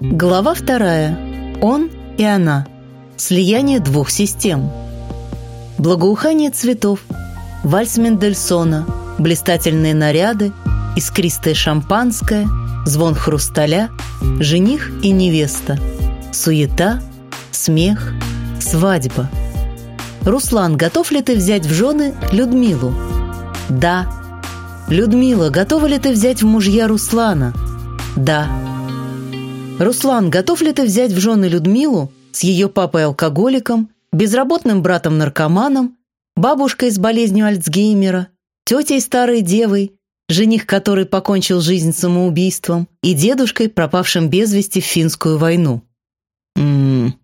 Глава вторая. Он и она. Слияние двух систем. Благоухание цветов, вальс Мендельсона, блистательные наряды, искристое шампанское, звон хрусталя, жених и невеста, суета, смех, свадьба. Руслан, готов ли ты взять в жены Людмилу? Да. Людмила, готова ли ты взять в мужья Руслана? Да. Руслан, готов ли ты взять в жены Людмилу с ее папой-алкоголиком, безработным братом-наркоманом, бабушкой с болезнью Альцгеймера, тетей старой девой, жених который покончил жизнь самоубийством, и дедушкой, пропавшим без вести в финскую войну? Ммм.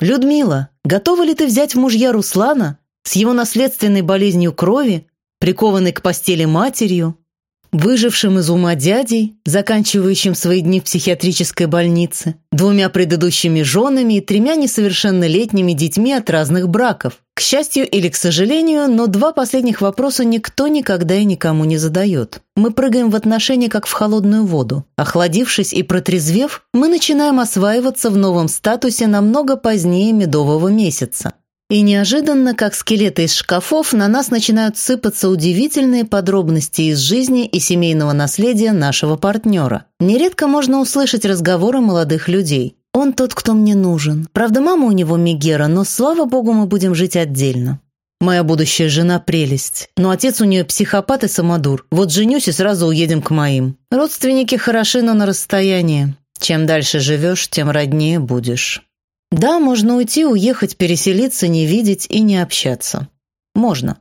Людмила, готова ли ты взять в мужья Руслана с его наследственной болезнью крови, прикованной к постели матерью, выжившим из ума дядей, заканчивающим свои дни в психиатрической больнице, двумя предыдущими женами и тремя несовершеннолетними детьми от разных браков. К счастью или к сожалению, но два последних вопроса никто никогда и никому не задает. Мы прыгаем в отношения как в холодную воду. Охладившись и протрезвев, мы начинаем осваиваться в новом статусе намного позднее медового месяца. И неожиданно, как скелеты из шкафов, на нас начинают сыпаться удивительные подробности из жизни и семейного наследия нашего партнера. Нередко можно услышать разговоры молодых людей. «Он тот, кто мне нужен. Правда, мама у него Мегера, но, слава богу, мы будем жить отдельно». Моя будущая жена – прелесть. Но отец у нее психопат и самодур. Вот женюсь и сразу уедем к моим. Родственники хороши, но на расстоянии. Чем дальше живешь, тем роднее будешь. Да, можно уйти, уехать, переселиться, не видеть и не общаться. Можно.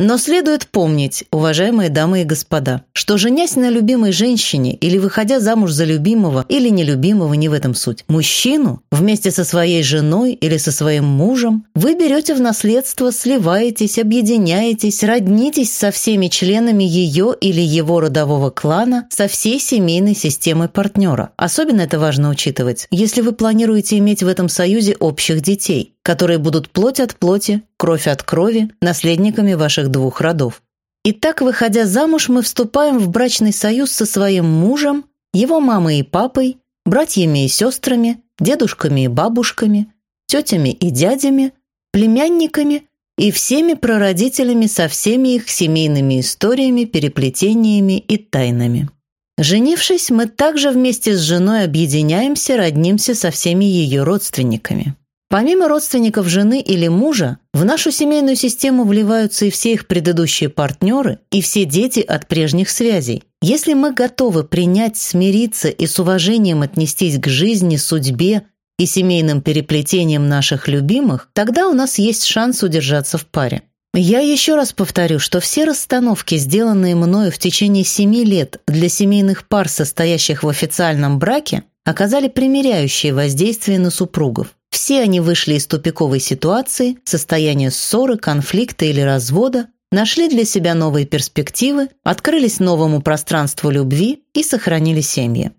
Но следует помнить, уважаемые дамы и господа, что женясь на любимой женщине или выходя замуж за любимого или нелюбимого, не в этом суть, мужчину вместе со своей женой или со своим мужем, вы берете в наследство, сливаетесь, объединяетесь, роднитесь со всеми членами ее или его родового клана, со всей семейной системой партнера. Особенно это важно учитывать, если вы планируете иметь в этом союзе общих детей которые будут плоть от плоти, кровь от крови, наследниками ваших двух родов. Итак, выходя замуж, мы вступаем в брачный союз со своим мужем, его мамой и папой, братьями и сестрами, дедушками и бабушками, тетями и дядями, племянниками и всеми прародителями со всеми их семейными историями, переплетениями и тайнами. Женившись, мы также вместе с женой объединяемся, роднимся со всеми ее родственниками. Помимо родственников жены или мужа, в нашу семейную систему вливаются и все их предыдущие партнеры, и все дети от прежних связей. Если мы готовы принять, смириться и с уважением отнестись к жизни, судьбе и семейным переплетениям наших любимых, тогда у нас есть шанс удержаться в паре. Я еще раз повторю, что все расстановки, сделанные мною в течение семи лет для семейных пар, состоящих в официальном браке, оказали примиряющее воздействие на супругов. Все они вышли из тупиковой ситуации, состояния ссоры, конфликта или развода, нашли для себя новые перспективы, открылись новому пространству любви и сохранили семьи.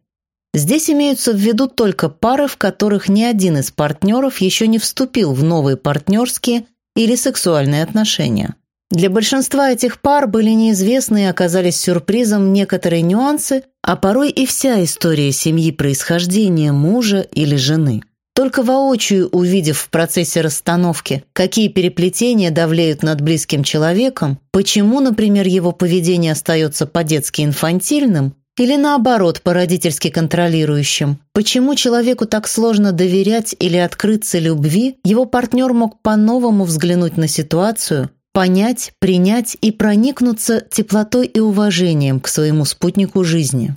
Здесь имеются в виду только пары, в которых ни один из партнеров еще не вступил в новые партнерские или сексуальные отношения. Для большинства этих пар были неизвестны и оказались сюрпризом некоторые нюансы, а порой и вся история семьи происхождения мужа или жены. Только воочию увидев в процессе расстановки, какие переплетения давлеют над близким человеком, почему, например, его поведение остается по-детски инфантильным, или наоборот, по-родительски контролирующим. Почему человеку так сложно доверять или открыться любви, его партнер мог по-новому взглянуть на ситуацию, понять, принять и проникнуться теплотой и уважением к своему спутнику жизни.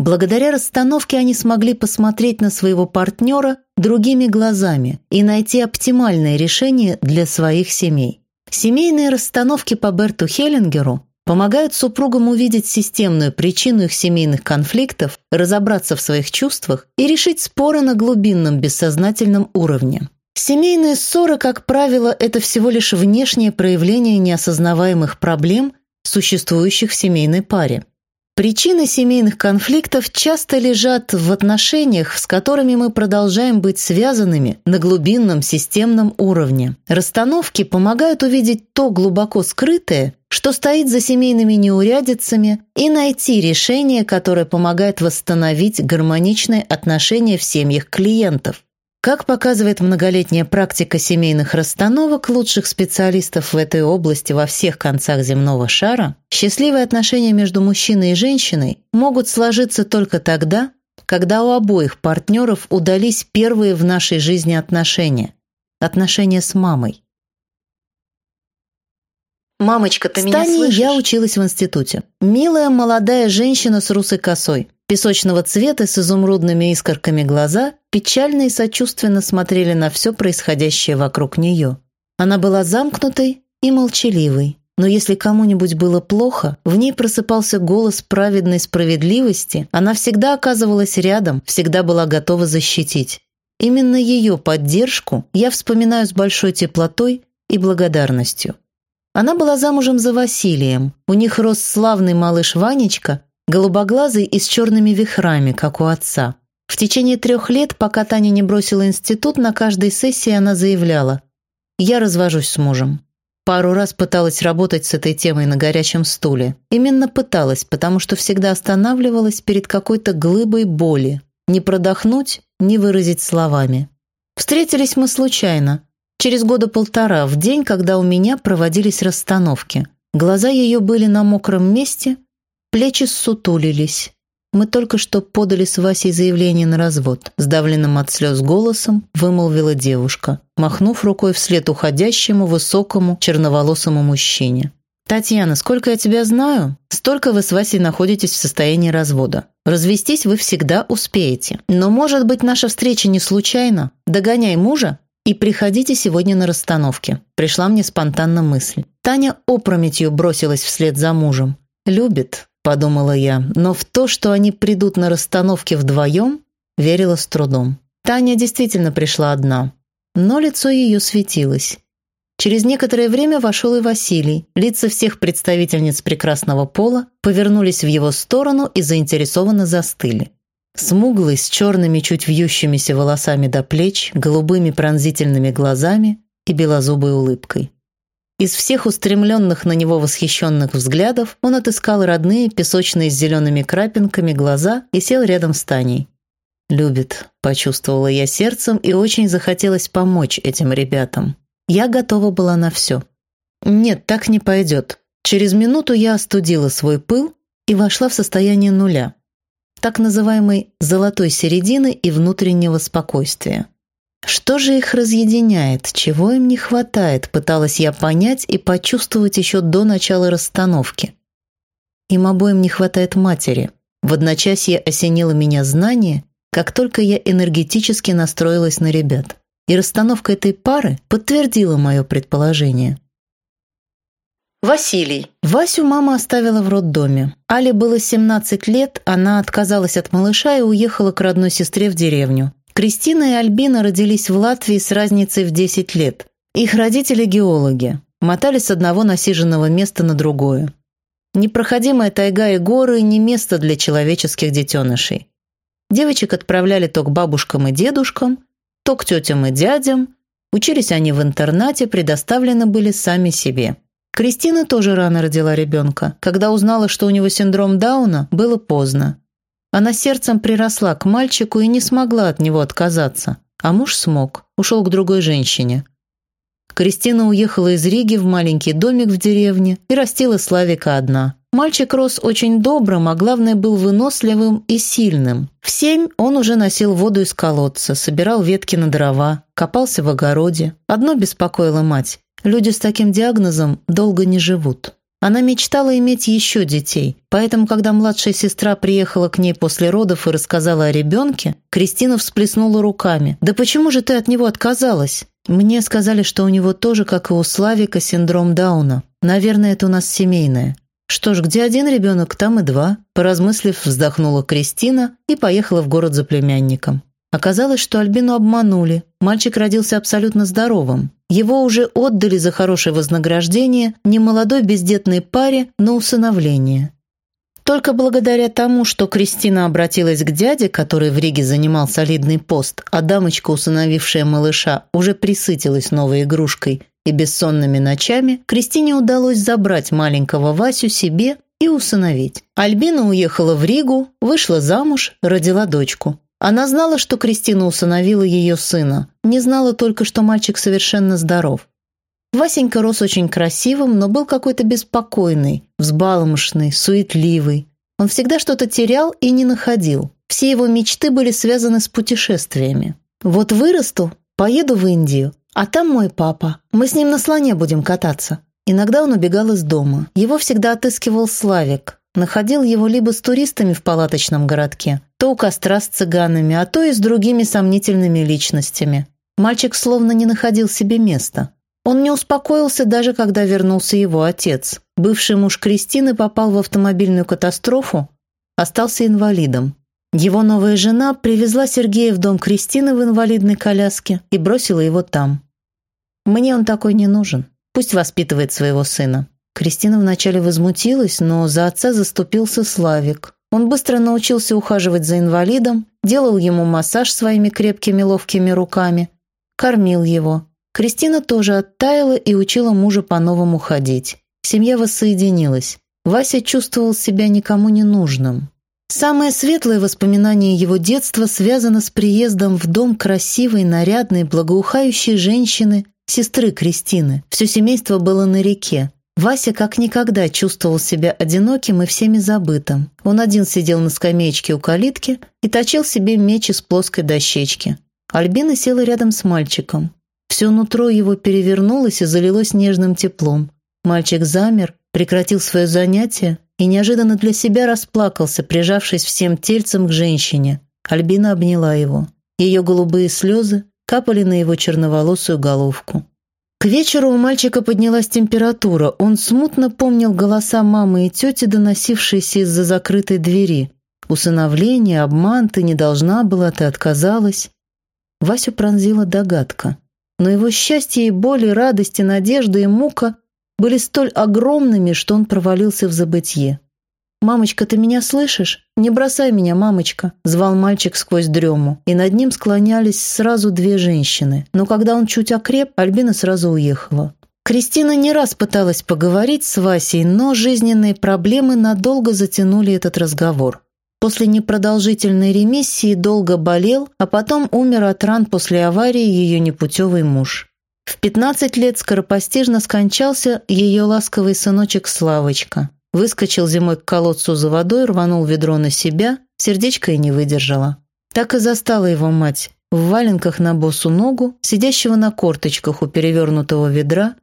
Благодаря расстановке они смогли посмотреть на своего партнера другими глазами и найти оптимальное решение для своих семей. Семейные расстановки по Берту Хеллингеру помогают супругам увидеть системную причину их семейных конфликтов, разобраться в своих чувствах и решить споры на глубинном бессознательном уровне. Семейные ссоры, как правило, это всего лишь внешнее проявление неосознаваемых проблем, существующих в семейной паре. Причины семейных конфликтов часто лежат в отношениях, с которыми мы продолжаем быть связанными на глубинном системном уровне. Расстановки помогают увидеть то глубоко скрытое что стоит за семейными неурядицами, и найти решение, которое помогает восстановить гармоничные отношения в семьях клиентов. Как показывает многолетняя практика семейных расстановок лучших специалистов в этой области во всех концах земного шара, счастливые отношения между мужчиной и женщиной могут сложиться только тогда, когда у обоих партнеров удались первые в нашей жизни отношения – отношения с мамой. «Мамочка, ты с меня слышишь?» я училась в институте. Милая молодая женщина с русой косой – Песочного цвета с изумрудными искорками глаза печально и сочувственно смотрели на все происходящее вокруг нее. Она была замкнутой и молчаливой, но если кому-нибудь было плохо, в ней просыпался голос праведной справедливости, она всегда оказывалась рядом, всегда была готова защитить. Именно ее поддержку я вспоминаю с большой теплотой и благодарностью. Она была замужем за Василием, у них рос славный малыш Ванечка, голубоглазый и с черными вихрами, как у отца. В течение трех лет, пока Таня не бросила институт, на каждой сессии она заявляла «Я развожусь с мужем». Пару раз пыталась работать с этой темой на горячем стуле. Именно пыталась, потому что всегда останавливалась перед какой-то глыбой боли. Не продохнуть, не выразить словами. Встретились мы случайно. Через года полтора, в день, когда у меня проводились расстановки. Глаза ее были на мокром месте – Плечи ссутулились. Мы только что подали с Васей заявление на развод. Сдавленным от слез голосом вымолвила девушка, махнув рукой вслед уходящему, высокому, черноволосому мужчине. «Татьяна, сколько я тебя знаю, столько вы с Васей находитесь в состоянии развода. Развестись вы всегда успеете. Но, может быть, наша встреча не случайна? Догоняй мужа и приходите сегодня на расстановки». Пришла мне спонтанно мысль. Таня опрометью бросилась вслед за мужем. Любит, – подумала я, но в то, что они придут на расстановке вдвоем, верила с трудом. Таня действительно пришла одна, но лицо ее светилось. Через некоторое время вошел и Василий. Лица всех представительниц прекрасного пола повернулись в его сторону и заинтересованно застыли. Смуглый, с черными чуть вьющимися волосами до плеч, голубыми пронзительными глазами и белозубой улыбкой. Из всех устремленных на него восхищенных взглядов он отыскал родные, песочные с зелеными крапинками глаза и сел рядом с Таней. «Любит», – почувствовала я сердцем и очень захотелось помочь этим ребятам. Я готова была на все. «Нет, так не пойдет». Через минуту я остудила свой пыл и вошла в состояние нуля, так называемой «золотой середины» и внутреннего спокойствия. Что же их разъединяет, чего им не хватает, пыталась я понять и почувствовать еще до начала расстановки. Им обоим не хватает матери. В одночасье осенило меня знание, как только я энергетически настроилась на ребят. И расстановка этой пары подтвердила мое предположение. Василий. Васю мама оставила в роддоме. Але было 17 лет, она отказалась от малыша и уехала к родной сестре в деревню. Кристина и Альбина родились в Латвии с разницей в 10 лет. Их родители – геологи. Мотались с одного насиженного места на другое. Непроходимая тайга и горы – не место для человеческих детенышей. Девочек отправляли то к бабушкам и дедушкам, то к тетям и дядям. Учились они в интернате, предоставлены были сами себе. Кристина тоже рано родила ребенка. Когда узнала, что у него синдром Дауна, было поздно. Она сердцем приросла к мальчику и не смогла от него отказаться. А муж смог, ушел к другой женщине. Кристина уехала из Риги в маленький домик в деревне и растила Славика одна. Мальчик рос очень добрым, а главное был выносливым и сильным. В семь он уже носил воду из колодца, собирал ветки на дрова, копался в огороде. Одно беспокоило мать. Люди с таким диагнозом долго не живут. Она мечтала иметь еще детей, поэтому, когда младшая сестра приехала к ней после родов и рассказала о ребенке, Кристина всплеснула руками. «Да почему же ты от него отказалась?» «Мне сказали, что у него тоже, как и у Славика, синдром Дауна. Наверное, это у нас семейное». «Что ж, где один ребенок, там и два», поразмыслив, вздохнула Кристина и поехала в город за племянником. Оказалось, что Альбину обманули. Мальчик родился абсолютно здоровым. Его уже отдали за хорошее вознаграждение немолодой бездетной паре на усыновление. Только благодаря тому, что Кристина обратилась к дяде, который в Риге занимал солидный пост, а дамочка, усыновившая малыша, уже присытилась новой игрушкой и бессонными ночами Кристине удалось забрать маленького Васю себе и усыновить. Альбина уехала в Ригу, вышла замуж, родила дочку. Она знала, что Кристина усыновила ее сына, не знала только, что мальчик совершенно здоров. Васенька рос очень красивым, но был какой-то беспокойный, взбаломошный, суетливый. Он всегда что-то терял и не находил. Все его мечты были связаны с путешествиями. «Вот вырасту, поеду в Индию, а там мой папа. Мы с ним на слоне будем кататься». Иногда он убегал из дома. Его всегда отыскивал Славик. Находил его либо с туристами в палаточном городке, то у костра с цыганами, а то и с другими сомнительными личностями. Мальчик словно не находил себе места. Он не успокоился даже когда вернулся его отец. Бывший муж Кристины попал в автомобильную катастрофу, остался инвалидом. Его новая жена привезла Сергея в дом Кристины в инвалидной коляске и бросила его там. «Мне он такой не нужен. Пусть воспитывает своего сына». Кристина вначале возмутилась, но за отца заступился Славик. Он быстро научился ухаживать за инвалидом, делал ему массаж своими крепкими ловкими руками, кормил его. Кристина тоже оттаяла и учила мужа по-новому ходить. Семья воссоединилась. Вася чувствовал себя никому не нужным. Самое светлое воспоминание его детства связано с приездом в дом красивой, нарядной, благоухающей женщины, сестры Кристины. Все семейство было на реке. Вася как никогда чувствовал себя одиноким и всеми забытым. Он один сидел на скамеечке у калитки и точил себе меч из плоской дощечки. Альбина села рядом с мальчиком. Все нутро его перевернулось и залилось нежным теплом. Мальчик замер, прекратил свое занятие и неожиданно для себя расплакался, прижавшись всем тельцем к женщине. Альбина обняла его. Ее голубые слезы капали на его черноволосую головку. К вечеру у мальчика поднялась температура. Он смутно помнил голоса мамы и тети, доносившиеся из-за закрытой двери. «Усыновление, обман, ты не должна была, ты отказалась». Васю пронзила догадка. Но его счастье и боль, и радость, и надежда, и мука были столь огромными, что он провалился в забытье. «Мамочка, ты меня слышишь? Не бросай меня, мамочка!» – звал мальчик сквозь дрему, и над ним склонялись сразу две женщины. Но когда он чуть окреп, Альбина сразу уехала. Кристина не раз пыталась поговорить с Васей, но жизненные проблемы надолго затянули этот разговор. После непродолжительной ремиссии долго болел, а потом умер от ран после аварии ее непутевый муж. В 15 лет скоропостижно скончался ее ласковый сыночек Славочка. Выскочил зимой к колодцу за водой, рванул ведро на себя, сердечко и не выдержало. Так и застала его мать, в валенках на босу ногу, сидящего на корточках у перевернутого ведра,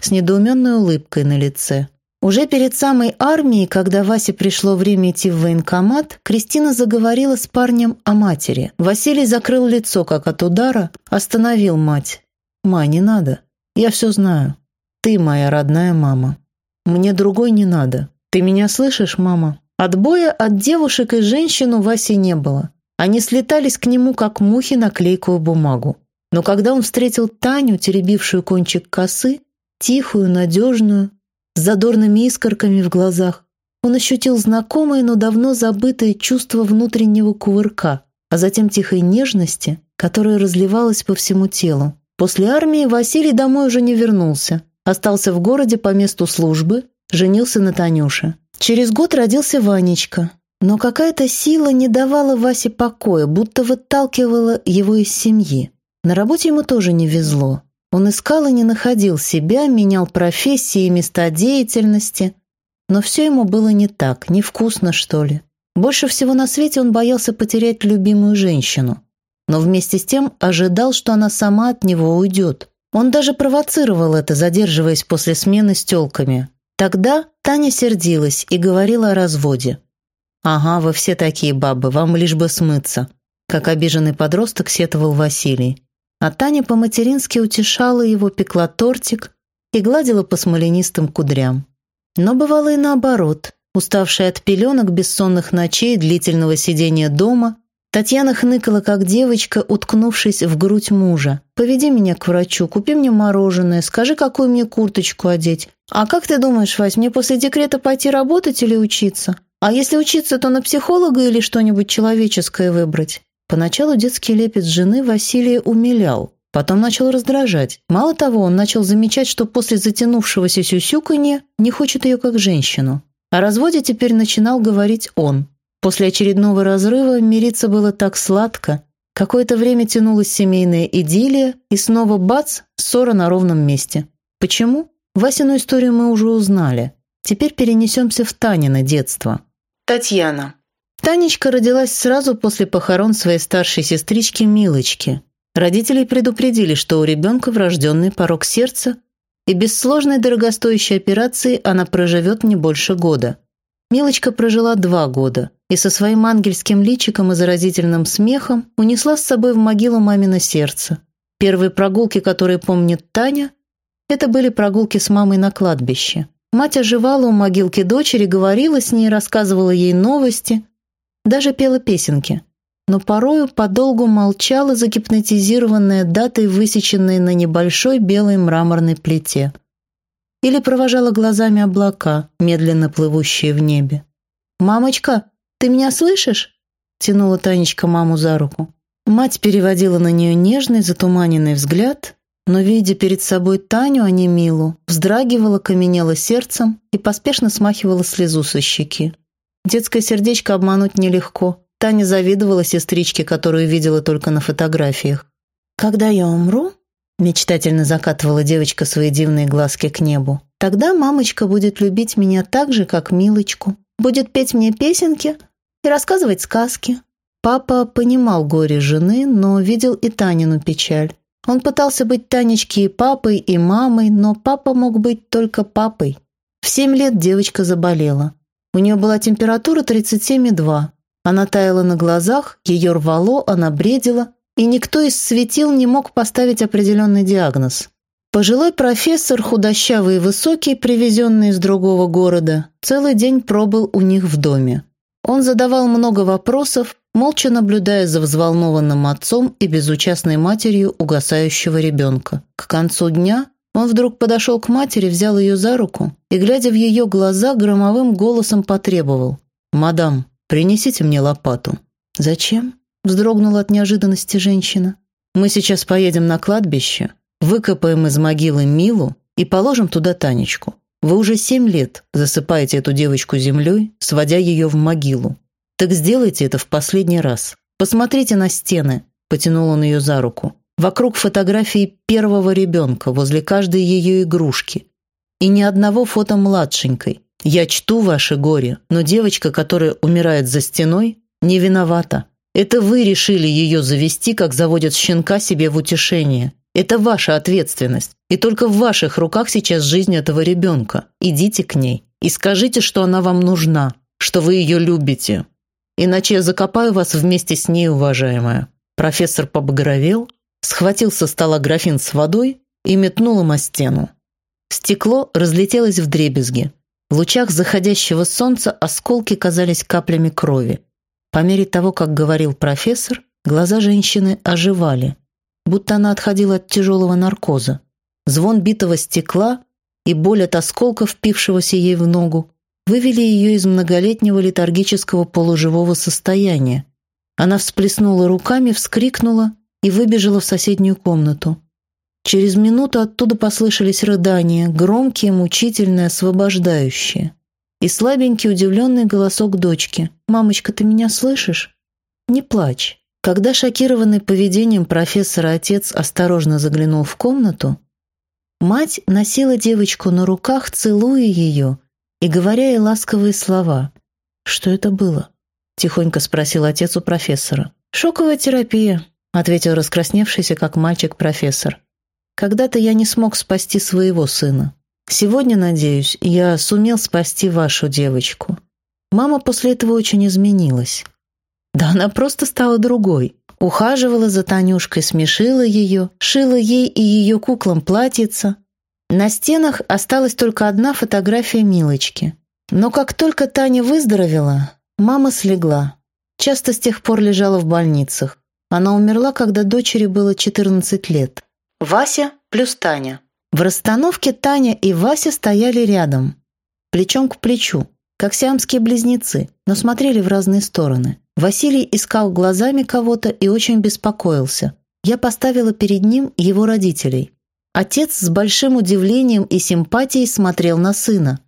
с недоуменной улыбкой на лице. Уже перед самой армией, когда Васе пришло время идти в военкомат, Кристина заговорила с парнем о матери. Василий закрыл лицо, как от удара, остановил мать. «Ма, не надо. Я все знаю. Ты моя родная мама. Мне другой не надо. Ты меня слышишь, мама?» Отбоя от девушек и женщин у Васи не было. Они слетались к нему, как мухи на клейкую бумагу. Но когда он встретил Таню, теребившую кончик косы, тихую, надежную, с задорными искорками в глазах, он ощутил знакомое, но давно забытое чувство внутреннего кувырка, а затем тихой нежности, которая разливалась по всему телу. После армии Василий домой уже не вернулся. Остался в городе по месту службы, женился на Танюше. Через год родился Ванечка. Но какая-то сила не давала Васе покоя, будто выталкивала его из семьи. На работе ему тоже не везло. Он искал и не находил себя, менял профессии и места деятельности. Но все ему было не так, невкусно, что ли. Больше всего на свете он боялся потерять любимую женщину но вместе с тем ожидал, что она сама от него уйдет. Он даже провоцировал это, задерживаясь после смены с тёлками. Тогда Таня сердилась и говорила о разводе. «Ага, вы все такие бабы, вам лишь бы смыться», как обиженный подросток сетовал Василий. А Таня по-матерински утешала его, пекла тортик и гладила по смоленистым кудрям. Но бывало и наоборот. Уставшая от пеленок, бессонных ночей, длительного сидения дома, Татьяна хныкала, как девочка, уткнувшись в грудь мужа. «Поведи меня к врачу, купи мне мороженое, скажи, какую мне курточку одеть. А как ты думаешь, Вась, мне после декрета пойти работать или учиться? А если учиться, то на психолога или что-нибудь человеческое выбрать?» Поначалу детский лепет жены Василия умилял. Потом начал раздражать. Мало того, он начал замечать, что после затянувшегося сюсюканья не хочет ее как женщину. О разводе теперь начинал говорить он. После очередного разрыва мириться было так сладко. Какое-то время тянулась семейная идиллия, и снова бац, ссора на ровном месте. Почему? Васину историю мы уже узнали. Теперь перенесемся в Танино детство. Татьяна. Танечка родилась сразу после похорон своей старшей сестрички Милочки. Родители предупредили, что у ребенка врожденный порог сердца, и без сложной дорогостоящей операции она проживет не больше года. Милочка прожила два года и со своим ангельским личиком и заразительным смехом унесла с собой в могилу мамино сердце. Первые прогулки, которые помнит Таня, это были прогулки с мамой на кладбище. Мать оживала у могилки дочери, говорила с ней, рассказывала ей новости, даже пела песенки – но порою подолгу молчала, загипнотизированная датой, высеченной на небольшой белой мраморной плите. Или провожала глазами облака, медленно плывущие в небе. «Мамочка, ты меня слышишь?» тянула Танечка маму за руку. Мать переводила на нее нежный, затуманенный взгляд, но, видя перед собой Таню, а не Милу, вздрагивала, каменела сердцем и поспешно смахивала слезу со щеки. Детское сердечко обмануть нелегко. Таня завидовала сестричке, которую видела только на фотографиях. «Когда я умру», — мечтательно закатывала девочка свои дивные глазки к небу, «тогда мамочка будет любить меня так же, как Милочку, будет петь мне песенки и рассказывать сказки». Папа понимал горе жены, но видел и Танину печаль. Он пытался быть Танечке и папой, и мамой, но папа мог быть только папой. В семь лет девочка заболела. У нее была температура 37,2. Она таяла на глазах, ее рвало, она бредила, и никто из светил не мог поставить определенный диагноз. Пожилой профессор, худощавый и высокий, привезенный из другого города, целый день пробыл у них в доме. Он задавал много вопросов, молча наблюдая за взволнованным отцом и безучастной матерью угасающего ребенка. К концу дня он вдруг подошел к матери, взял ее за руку и, глядя в ее глаза, громовым голосом потребовал. «Мадам, «Принесите мне лопату». «Зачем?» – вздрогнула от неожиданности женщина. «Мы сейчас поедем на кладбище, выкопаем из могилы Милу и положим туда Танечку. Вы уже семь лет засыпаете эту девочку землей, сводя ее в могилу. Так сделайте это в последний раз. Посмотрите на стены», – потянул он ее за руку. «Вокруг фотографии первого ребенка, возле каждой ее игрушки. И ни одного фото младшенькой. Я чту ваше горе, но девочка, которая умирает за стеной, не виновата. Это вы решили ее завести, как заводят щенка себе в утешение. Это ваша ответственность. И только в ваших руках сейчас жизнь этого ребенка. Идите к ней и скажите, что она вам нужна, что вы ее любите. Иначе я закопаю вас вместе с ней, уважаемая». Профессор побагровел, схватил со стола графин с водой и метнул им о стену. Стекло разлетелось в дребезги. В лучах заходящего солнца осколки казались каплями крови. По мере того, как говорил профессор, глаза женщины оживали, будто она отходила от тяжелого наркоза. Звон битого стекла и боль от осколка, впившегося ей в ногу, вывели ее из многолетнего летаргического полуживого состояния. Она всплеснула руками, вскрикнула и выбежала в соседнюю комнату. Через минуту оттуда послышались рыдания, громкие, мучительные, освобождающие. И слабенький удивленный голосок дочки. «Мамочка, ты меня слышишь? Не плачь». Когда шокированный поведением профессора отец осторожно заглянул в комнату, мать носила девочку на руках, целуя ее и говоря ей ласковые слова. «Что это было?» – тихонько спросил отец у профессора. «Шоковая терапия», – ответил раскрасневшийся, как мальчик, профессор. Когда-то я не смог спасти своего сына. Сегодня, надеюсь, я сумел спасти вашу девочку. Мама после этого очень изменилась. Да она просто стала другой. Ухаживала за Танюшкой, смешила ее, шила ей и ее куклам платьица. На стенах осталась только одна фотография Милочки. Но как только Таня выздоровела, мама слегла. Часто с тех пор лежала в больницах. Она умерла, когда дочери было 14 лет. Вася плюс Таня. В расстановке Таня и Вася стояли рядом, плечом к плечу, как сиамские близнецы, но смотрели в разные стороны. Василий искал глазами кого-то и очень беспокоился. Я поставила перед ним его родителей. Отец с большим удивлением и симпатией смотрел на сына.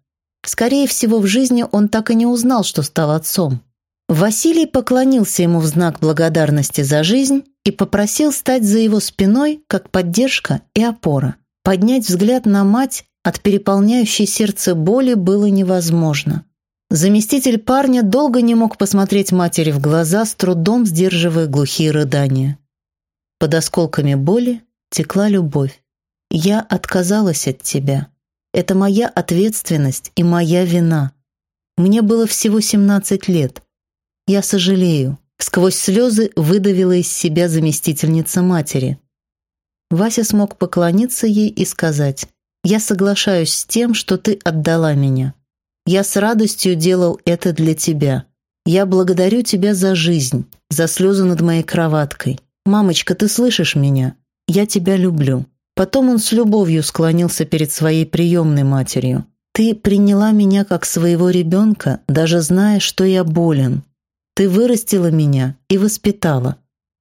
Скорее всего, в жизни он так и не узнал, что стал отцом. Василий поклонился ему в знак благодарности за жизнь и попросил стать за его спиной как поддержка и опора. Поднять взгляд на мать от переполняющей сердце боли было невозможно. Заместитель парня долго не мог посмотреть матери в глаза, с трудом сдерживая глухие рыдания. Под осколками боли текла любовь. «Я отказалась от тебя. Это моя ответственность и моя вина. Мне было всего 17 лет. Я сожалею». Сквозь слезы выдавила из себя заместительница матери. Вася смог поклониться ей и сказать, «Я соглашаюсь с тем, что ты отдала меня. Я с радостью делал это для тебя. Я благодарю тебя за жизнь, за слезы над моей кроваткой. Мамочка, ты слышишь меня? Я тебя люблю». Потом он с любовью склонился перед своей приемной матерью. «Ты приняла меня как своего ребенка, даже зная, что я болен. Ты вырастила меня и воспитала.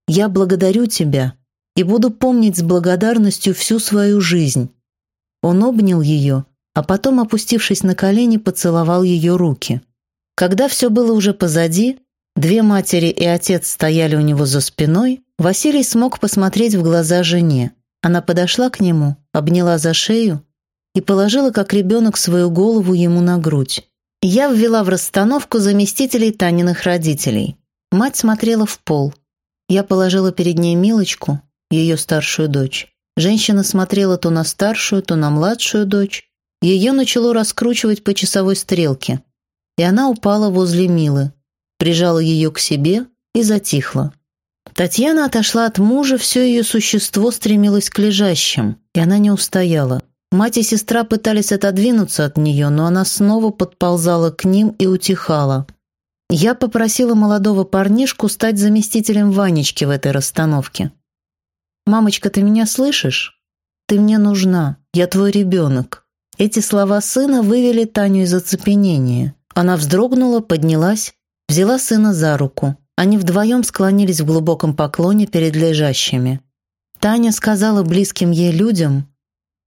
Я благодарю тебя и буду помнить с благодарностью всю свою жизнь». Он обнял ее а потом, опустившись на колени, поцеловал ее руки. Когда все было уже позади, две матери и отец стояли у него за спиной, Василий смог посмотреть в глаза жене. Она подошла к нему, обняла за шею и положила, как ребенок, свою голову ему на грудь. Я ввела в расстановку заместителей Таниных родителей. Мать смотрела в пол. Я положила перед ней Милочку, ее старшую дочь. Женщина смотрела то на старшую, то на младшую дочь, ее начало раскручивать по часовой стрелке, и она упала возле Милы, прижала ее к себе и затихла. Татьяна отошла от мужа, все ее существо стремилось к лежащим, и она не устояла. Мать и сестра пытались отодвинуться от нее, но она снова подползала к ним и утихала. Я попросила молодого парнишку стать заместителем Ванечки в этой расстановке. «Мамочка, ты меня слышишь? Ты мне нужна, я твой ребенок». Эти слова сына вывели Таню из оцепенения. Она вздрогнула, поднялась, взяла сына за руку. Они вдвоем склонились в глубоком поклоне перед лежащими. Таня сказала близким ей людям,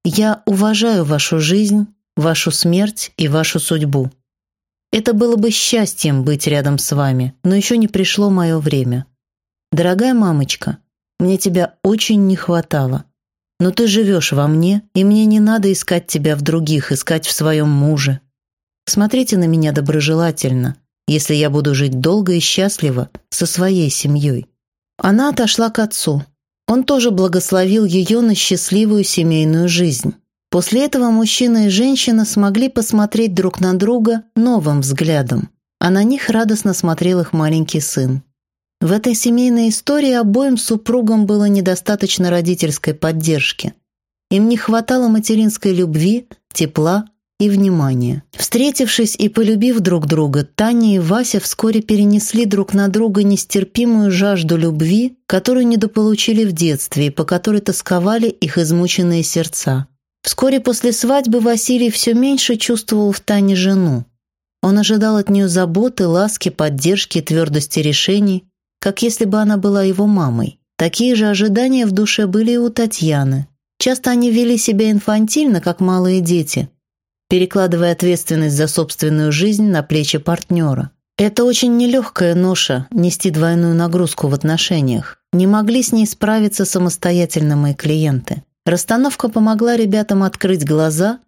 «Я уважаю вашу жизнь, вашу смерть и вашу судьбу. Это было бы счастьем быть рядом с вами, но еще не пришло мое время. Дорогая мамочка, мне тебя очень не хватало. Но ты живешь во мне, и мне не надо искать тебя в других, искать в своем муже. Смотрите на меня доброжелательно, если я буду жить долго и счастливо со своей семьей». Она отошла к отцу. Он тоже благословил ее на счастливую семейную жизнь. После этого мужчина и женщина смогли посмотреть друг на друга новым взглядом, а на них радостно смотрел их маленький сын. В этой семейной истории обоим супругам было недостаточно родительской поддержки. Им не хватало материнской любви, тепла и внимания. Встретившись и полюбив друг друга, Таня и Вася вскоре перенесли друг на друга нестерпимую жажду любви, которую недополучили в детстве и по которой тосковали их измученные сердца. Вскоре после свадьбы Василий все меньше чувствовал в Тане жену. Он ожидал от нее заботы, ласки, поддержки и твердости решений, как если бы она была его мамой. Такие же ожидания в душе были и у Татьяны. Часто они вели себя инфантильно, как малые дети, перекладывая ответственность за собственную жизнь на плечи партнера. Это очень нелегкая ноша – нести двойную нагрузку в отношениях. Не могли с ней справиться самостоятельно мои клиенты. Расстановка помогла ребятам открыть глаза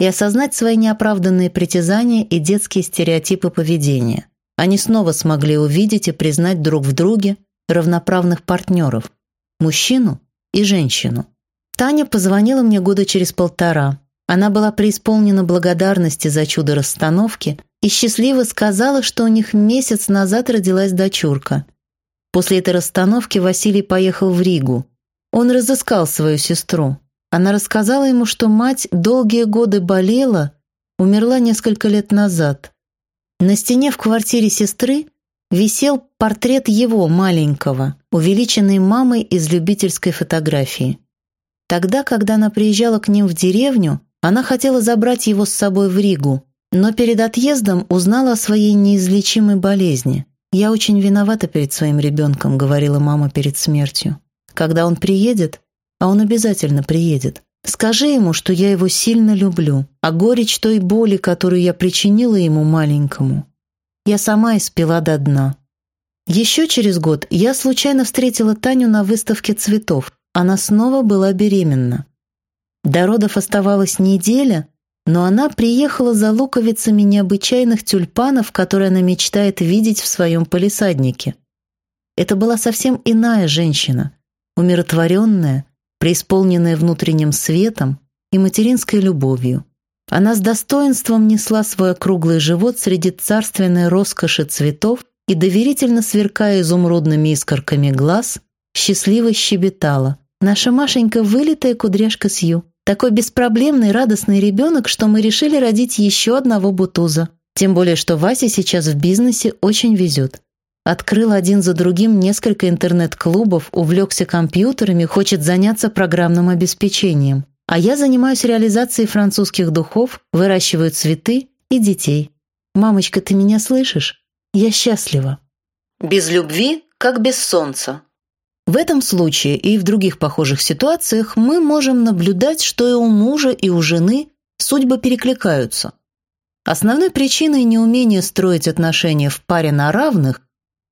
и осознать свои неоправданные притязания и детские стереотипы поведения – они снова смогли увидеть и признать друг в друге равноправных партнеров – мужчину и женщину. Таня позвонила мне года через полтора. Она была преисполнена благодарности за чудо расстановки и счастливо сказала, что у них месяц назад родилась дочурка. После этой расстановки Василий поехал в Ригу. Он разыскал свою сестру. Она рассказала ему, что мать долгие годы болела, умерла несколько лет назад. На стене в квартире сестры висел портрет его маленького, увеличенный мамой из любительской фотографии. Тогда, когда она приезжала к ним в деревню, она хотела забрать его с собой в Ригу, но перед отъездом узнала о своей неизлечимой болезни. «Я очень виновата перед своим ребенком», — говорила мама перед смертью. когда он приедет, а он обязательно приедет, скажи ему, что я его сильно люблю, а горечь той боли, которую я причинила ему маленькому, я сама испила до дна. Еще через год я случайно встретила Таню на выставке цветов. Она снова была беременна. До родов оставалась неделя, но она приехала за луковицами необычайных тюльпанов, которые она мечтает видеть в своем полисаднике. Это была совсем иная женщина, умиротворенная, преисполненная внутренним светом и материнской любовью. Она с достоинством несла свой округлый живот среди царственной роскоши цветов и, доверительно сверкая изумрудными искорками глаз, счастливо щебетала. «Наша Машенька — вылитая кудряшка Сью. Такой беспроблемный, радостный ребенок, что мы решили родить еще одного бутуза. Тем более, что Вася сейчас в бизнесе очень везет. Открыл один за другим несколько интернет-клубов, увлекся компьютерами, хочет заняться программным обеспечением. А я занимаюсь реализацией французских духов, выращиваю цветы и детей. Мамочка, ты меня слышишь? Я счастлива. Без любви, как без солнца. В этом случае и в других похожих ситуациях мы можем наблюдать, что и у мужа, и у жены судьбы перекликаются. Основной причиной неумения строить отношения в паре на равных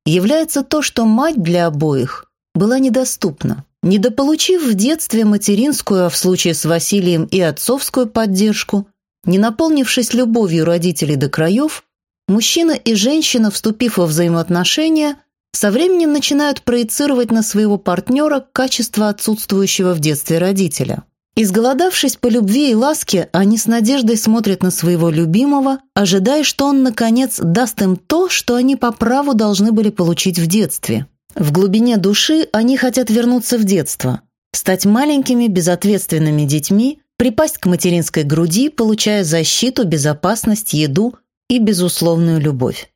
является то, что мать для обоих была недоступна. Недополучив в детстве материнскую, а в случае с Василием и отцовскую поддержку, не наполнившись любовью родителей до краев, мужчина и женщина, вступив во взаимоотношения, со временем начинают проецировать на своего партнера качество отсутствующего в детстве родителя. Изголодавшись по любви и ласке, они с надеждой смотрят на своего любимого, ожидая, что он, наконец, даст им то, что они по праву должны были получить в детстве. В глубине души они хотят вернуться в детство, стать маленькими безответственными детьми, припасть к материнской груди, получая защиту, безопасность, еду и безусловную любовь.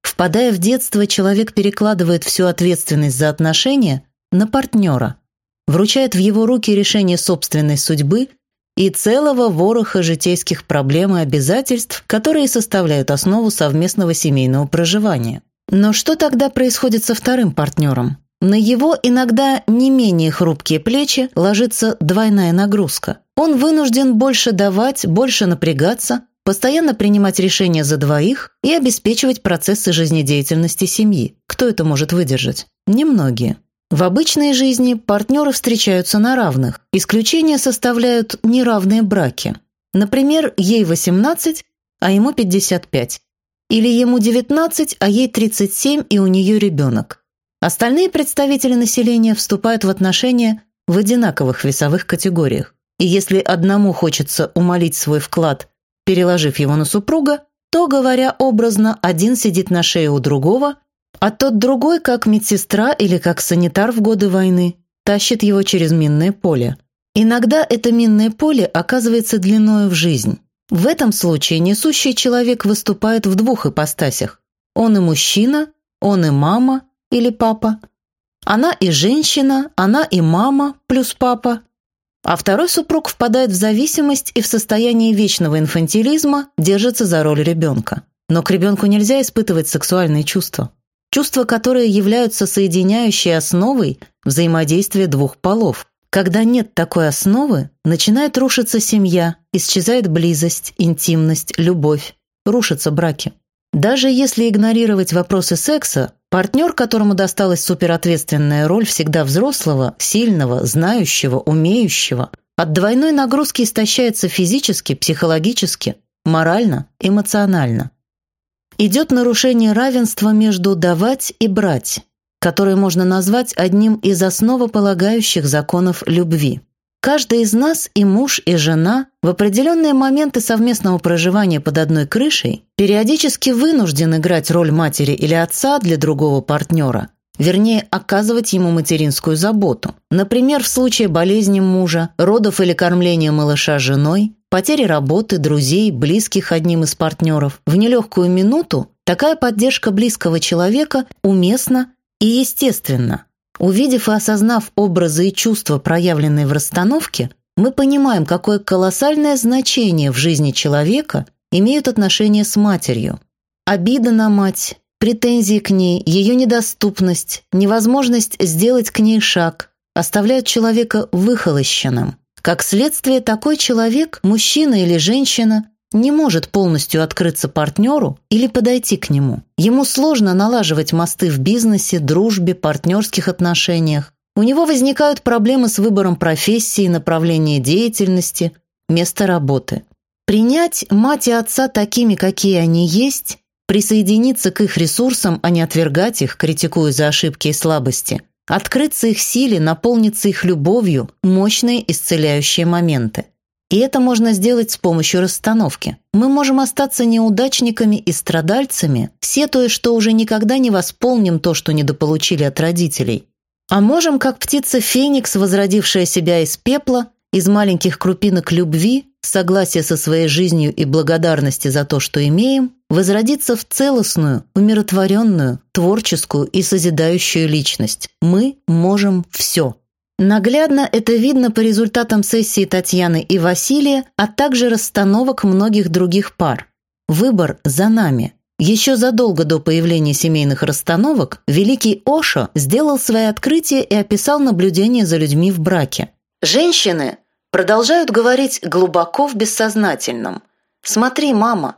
Впадая в детство, человек перекладывает всю ответственность за отношения на партнера, вручает в его руки решение собственной судьбы и целого вороха житейских проблем и обязательств, которые составляют основу совместного семейного проживания. Но что тогда происходит со вторым партнером? На его иногда не менее хрупкие плечи ложится двойная нагрузка. Он вынужден больше давать, больше напрягаться, постоянно принимать решения за двоих и обеспечивать процессы жизнедеятельности семьи. Кто это может выдержать? Немногие. В обычной жизни партнеры встречаются на равных. Исключения составляют неравные браки. Например, ей 18, а ему 55. Или ему 19, а ей 37, и у нее ребенок. Остальные представители населения вступают в отношения в одинаковых весовых категориях. И если одному хочется умолить свой вклад Переложив его на супруга, то, говоря образно, один сидит на шее у другого, а тот другой, как медсестра или как санитар в годы войны, тащит его через минное поле. Иногда это минное поле оказывается длиною в жизнь. В этом случае несущий человек выступает в двух ипостасях. Он и мужчина, он и мама или папа. Она и женщина, она и мама плюс папа, а второй супруг впадает в зависимость и в состоянии вечного инфантилизма держится за роль ребенка. Но к ребенку нельзя испытывать сексуальные чувства. Чувства, которые являются соединяющей основой взаимодействия двух полов. Когда нет такой основы, начинает рушиться семья, исчезает близость, интимность, любовь, рушатся браки. Даже если игнорировать вопросы секса, партнер, которому досталась суперответственная роль всегда взрослого, сильного, знающего, умеющего, от двойной нагрузки истощается физически, психологически, морально, эмоционально. Идет нарушение равенства между «давать» и «брать», которое можно назвать одним из основополагающих законов любви. Каждый из нас, и муж, и жена, в определенные моменты совместного проживания под одной крышей периодически вынужден играть роль матери или отца для другого партнера, вернее, оказывать ему материнскую заботу. Например, в случае болезни мужа, родов или кормления малыша женой, потери работы, друзей, близких одним из партнеров. В нелегкую минуту такая поддержка близкого человека уместна и естественна. Увидев и осознав образы и чувства, проявленные в расстановке, мы понимаем, какое колоссальное значение в жизни человека имеют отношения с матерью. Обида на мать, претензии к ней, ее недоступность, невозможность сделать к ней шаг, оставляют человека выхолощенным. Как следствие, такой человек, мужчина или женщина, не может полностью открыться партнеру или подойти к нему. Ему сложно налаживать мосты в бизнесе, дружбе, партнерских отношениях. У него возникают проблемы с выбором профессии, направления деятельности, места работы. Принять мать и отца такими, какие они есть, присоединиться к их ресурсам, а не отвергать их, критикуя за ошибки и слабости, открыться их силе, наполниться их любовью – мощные исцеляющие моменты. И это можно сделать с помощью расстановки. Мы можем остаться неудачниками и страдальцами, сетуя, что уже никогда не восполним то, что недополучили от родителей. А можем, как птица Феникс, возродившая себя из пепла, из маленьких крупинок любви, согласия со своей жизнью и благодарности за то, что имеем, возродиться в целостную, умиротворенную, творческую и созидающую личность. Мы можем все. Наглядно это видно по результатам сессии Татьяны и Василия, а также расстановок многих других пар. Выбор за нами. Еще задолго до появления семейных расстановок великий Ошо сделал свои открытия и описал наблюдения за людьми в браке. Женщины продолжают говорить глубоко в бессознательном. «Смотри, мама,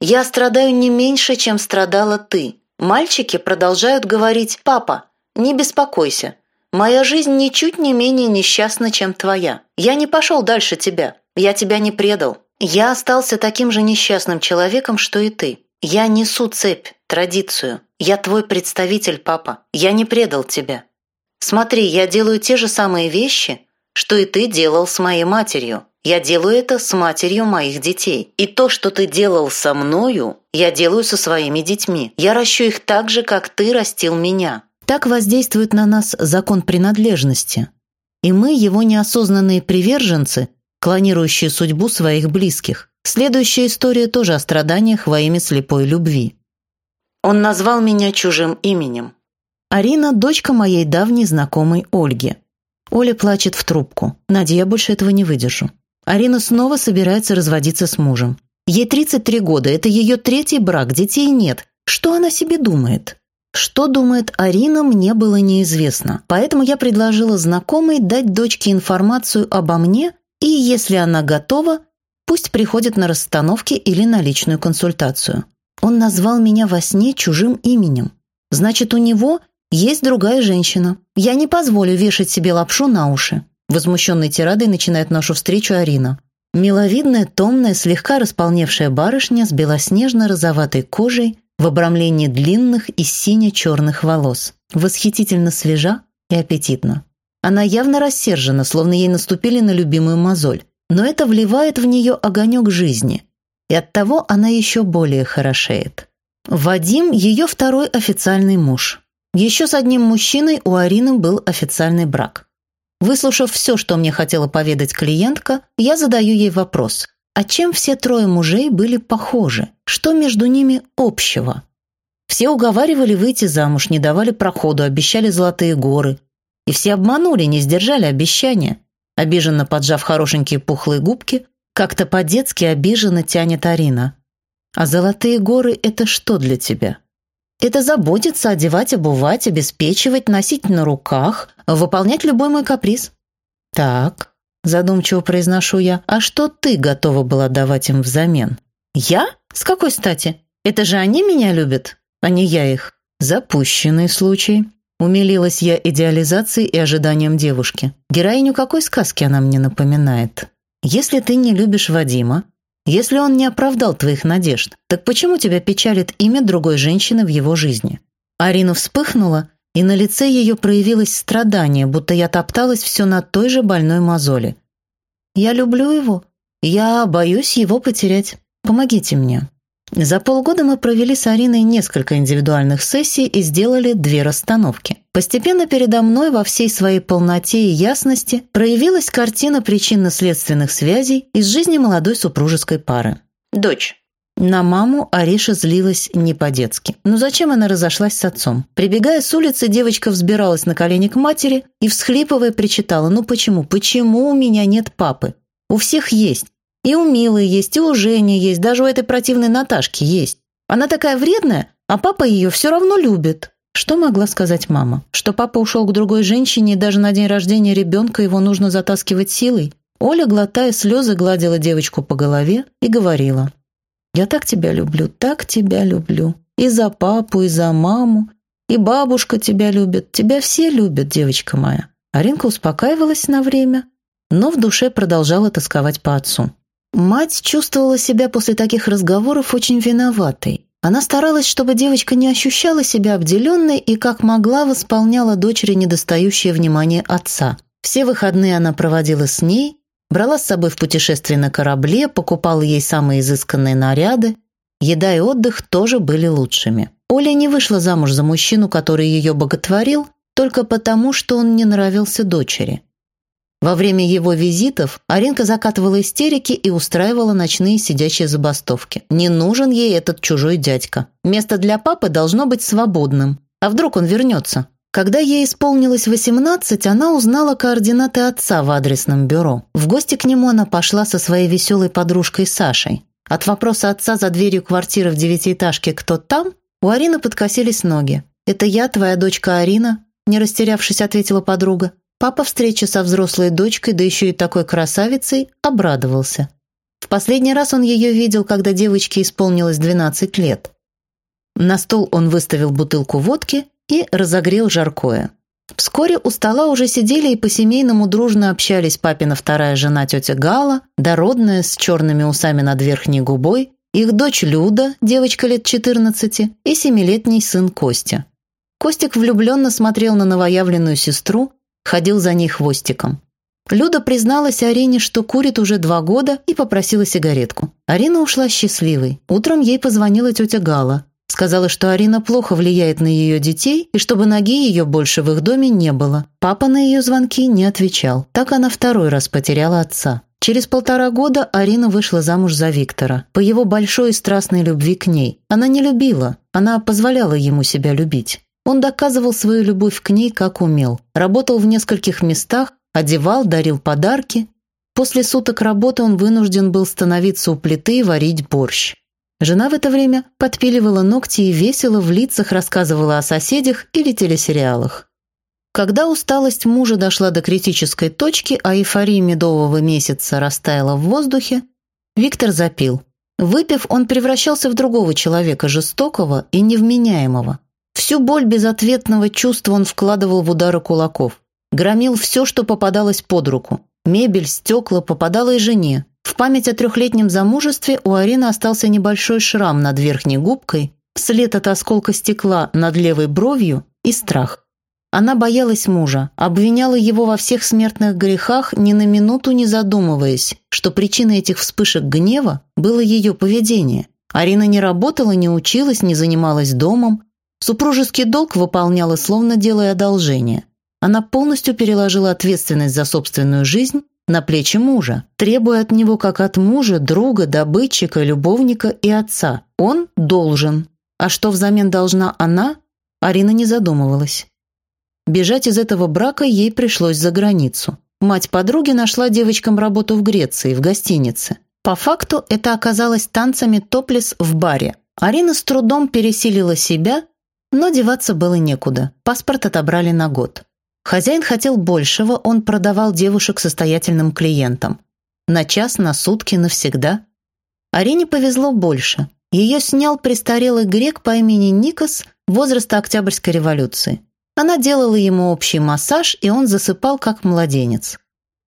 я страдаю не меньше, чем страдала ты». Мальчики продолжают говорить «Папа, не беспокойся, Моя жизнь ничуть не менее несчастна, чем твоя. Я не пошел дальше тебя. Я тебя не предал. Я остался таким же несчастным человеком, что и ты. Я несу цепь, традицию. Я твой представитель, папа. Я не предал тебя. Смотри, я делаю те же самые вещи, что и ты делал с моей матерью. Я делаю это с матерью моих детей. И то, что ты делал со мною, я делаю со своими детьми. Я ращу их так же, как ты растил меня. Так воздействует на нас закон принадлежности. И мы, его неосознанные приверженцы, клонирующие судьбу своих близких. Следующая история тоже о страданиях во имя слепой любви. Он назвал меня чужим именем. Арина – дочка моей давней знакомой Ольги. Оля плачет в трубку. «Надя, я больше этого не выдержу». Арина снова собирается разводиться с мужем. Ей 33 года, это ее третий брак, детей нет. Что она себе думает? Что думает Арина, мне было неизвестно, поэтому я предложила знакомой дать дочке информацию обо мне, и, если она готова, пусть приходит на расстановки или на личную консультацию. Он назвал меня во сне чужим именем. Значит, у него есть другая женщина. Я не позволю вешать себе лапшу на уши. Возмущенной тирадой начинает нашу встречу Арина. Миловидная, томная, слегка располневшая барышня с белоснежно-розоватой кожей – в обрамлении длинных и сине-черных волос. Восхитительно свежа и аппетитна. Она явно рассержена, словно ей наступили на любимую мозоль. Но это вливает в нее огонек жизни. И оттого она еще более хорошеет. Вадим – ее второй официальный муж. Еще с одним мужчиной у Арины был официальный брак. Выслушав все, что мне хотела поведать клиентка, я задаю ей вопрос – а чем все трое мужей были похожи? Что между ними общего? Все уговаривали выйти замуж, не давали проходу, обещали золотые горы. И все обманули, не сдержали обещания. Обиженно поджав хорошенькие пухлые губки, как-то по-детски обиженно тянет Арина. А золотые горы – это что для тебя? Это заботиться, одевать, обувать, обеспечивать, носить на руках, выполнять любой мой каприз. Так, Задумчиво произношу я. «А что ты готова была давать им взамен?» «Я? С какой стати? Это же они меня любят, а не я их». «Запущенный случай». Умилилась я идеализацией и ожиданием девушки. Героиню какой сказки она мне напоминает? Если ты не любишь Вадима, если он не оправдал твоих надежд, так почему тебя печалит имя другой женщины в его жизни? Арина вспыхнула и на лице ее проявилось страдание, будто я топталась все на той же больной мозоли. «Я люблю его. Я боюсь его потерять. Помогите мне». За полгода мы провели с Ариной несколько индивидуальных сессий и сделали две расстановки. Постепенно передо мной во всей своей полноте и ясности проявилась картина причинно-следственных связей из жизни молодой супружеской пары. Дочь. На маму Ариша злилась не по-детски. Ну зачем она разошлась с отцом? Прибегая с улицы, девочка взбиралась на колени к матери и, всхлипывая, причитала. «Ну почему? Почему у меня нет папы? У всех есть. И у Милы есть, и у Жени есть, даже у этой противной Наташки есть. Она такая вредная, а папа ее все равно любит». Что могла сказать мама? Что папа ушел к другой женщине, и даже на день рождения ребенка его нужно затаскивать силой? Оля, глотая слезы, гладила девочку по голове и говорила. «Я так тебя люблю, так тебя люблю. И за папу, и за маму. И бабушка тебя любит. Тебя все любят, девочка моя». Аринка успокаивалась на время, но в душе продолжала тосковать по отцу. Мать чувствовала себя после таких разговоров очень виноватой. Она старалась, чтобы девочка не ощущала себя обделенной и как могла восполняла дочери недостающее внимание отца. Все выходные она проводила с ней, брала с собой в путешествие на корабле, покупала ей самые изысканные наряды. Еда и отдых тоже были лучшими. Оля не вышла замуж за мужчину, который ее боготворил, только потому, что он не нравился дочери. Во время его визитов Аринка закатывала истерики и устраивала ночные сидячие забастовки. Не нужен ей этот чужой дядька. Место для папы должно быть свободным. А вдруг он вернется? Когда ей исполнилось 18, она узнала координаты отца в адресном бюро. В гости к нему она пошла со своей веселой подружкой Сашей. От вопроса отца за дверью квартиры в девятиэтажке «Кто там?» у Арины подкосились ноги. «Это я, твоя дочка Арина?» Не растерявшись, ответила подруга. Папа встречи со взрослой дочкой, да еще и такой красавицей, обрадовался. В последний раз он ее видел, когда девочке исполнилось 12 лет. На стол он выставил бутылку водки и разогрел жаркое. Вскоре у стола уже сидели и по-семейному дружно общались папина вторая жена тетя Гала, дородная, с черными усами над верхней губой, их дочь Люда, девочка лет 14, и семилетний сын Костя. Костик влюбленно смотрел на новоявленную сестру, ходил за ней хвостиком. Люда призналась Арине, что курит уже два года, и попросила сигаретку. Арина ушла счастливой. Утром ей позвонила тетя Гала. Сказала, что Арина плохо влияет на ее детей, и чтобы ноги ее больше в их доме не было. Папа на ее звонки не отвечал. Так она второй раз потеряла отца. Через полтора года Арина вышла замуж за Виктора. По его большой и страстной любви к ней. Она не любила, она позволяла ему себя любить. Он доказывал свою любовь к ней, как умел. Работал в нескольких местах, одевал, дарил подарки. После суток работы он вынужден был становиться у плиты и варить борщ. Жена в это время подпиливала ногти и весело в лицах рассказывала о соседях или телесериалах. Когда усталость мужа дошла до критической точки, а эйфория медового месяца растаяла в воздухе, Виктор запил. Выпив, он превращался в другого человека, жестокого и невменяемого. Всю боль безответного чувства он вкладывал в удары кулаков. Громил все, что попадалось под руку. Мебель, стекла попадало и жене. В память о трехлетнем замужестве у Арины остался небольшой шрам над верхней губкой, след от осколка стекла над левой бровью и страх. Она боялась мужа, обвиняла его во всех смертных грехах, ни на минуту не задумываясь, что причиной этих вспышек гнева было ее поведение. Арина не работала, не училась, не занималась домом, Супружеский долг выполняла, словно делая одолжение. Она полностью переложила ответственность за собственную жизнь на плечи мужа, требуя от него как от мужа, друга, добытчика, любовника и отца. Он должен. А что взамен должна она, Арина не задумывалась. Бежать из этого брака ей пришлось за границу. Мать подруги нашла девочкам работу в Греции, в гостинице. По факту это оказалось танцами топлес в баре. Арина с трудом пересилила себя но деваться было некуда, паспорт отобрали на год. Хозяин хотел большего, он продавал девушек состоятельным клиентам. На час, на сутки, навсегда. Арине повезло больше. Ее снял престарелый грек по имени Никос возраста Октябрьской революции. Она делала ему общий массаж, и он засыпал, как младенец.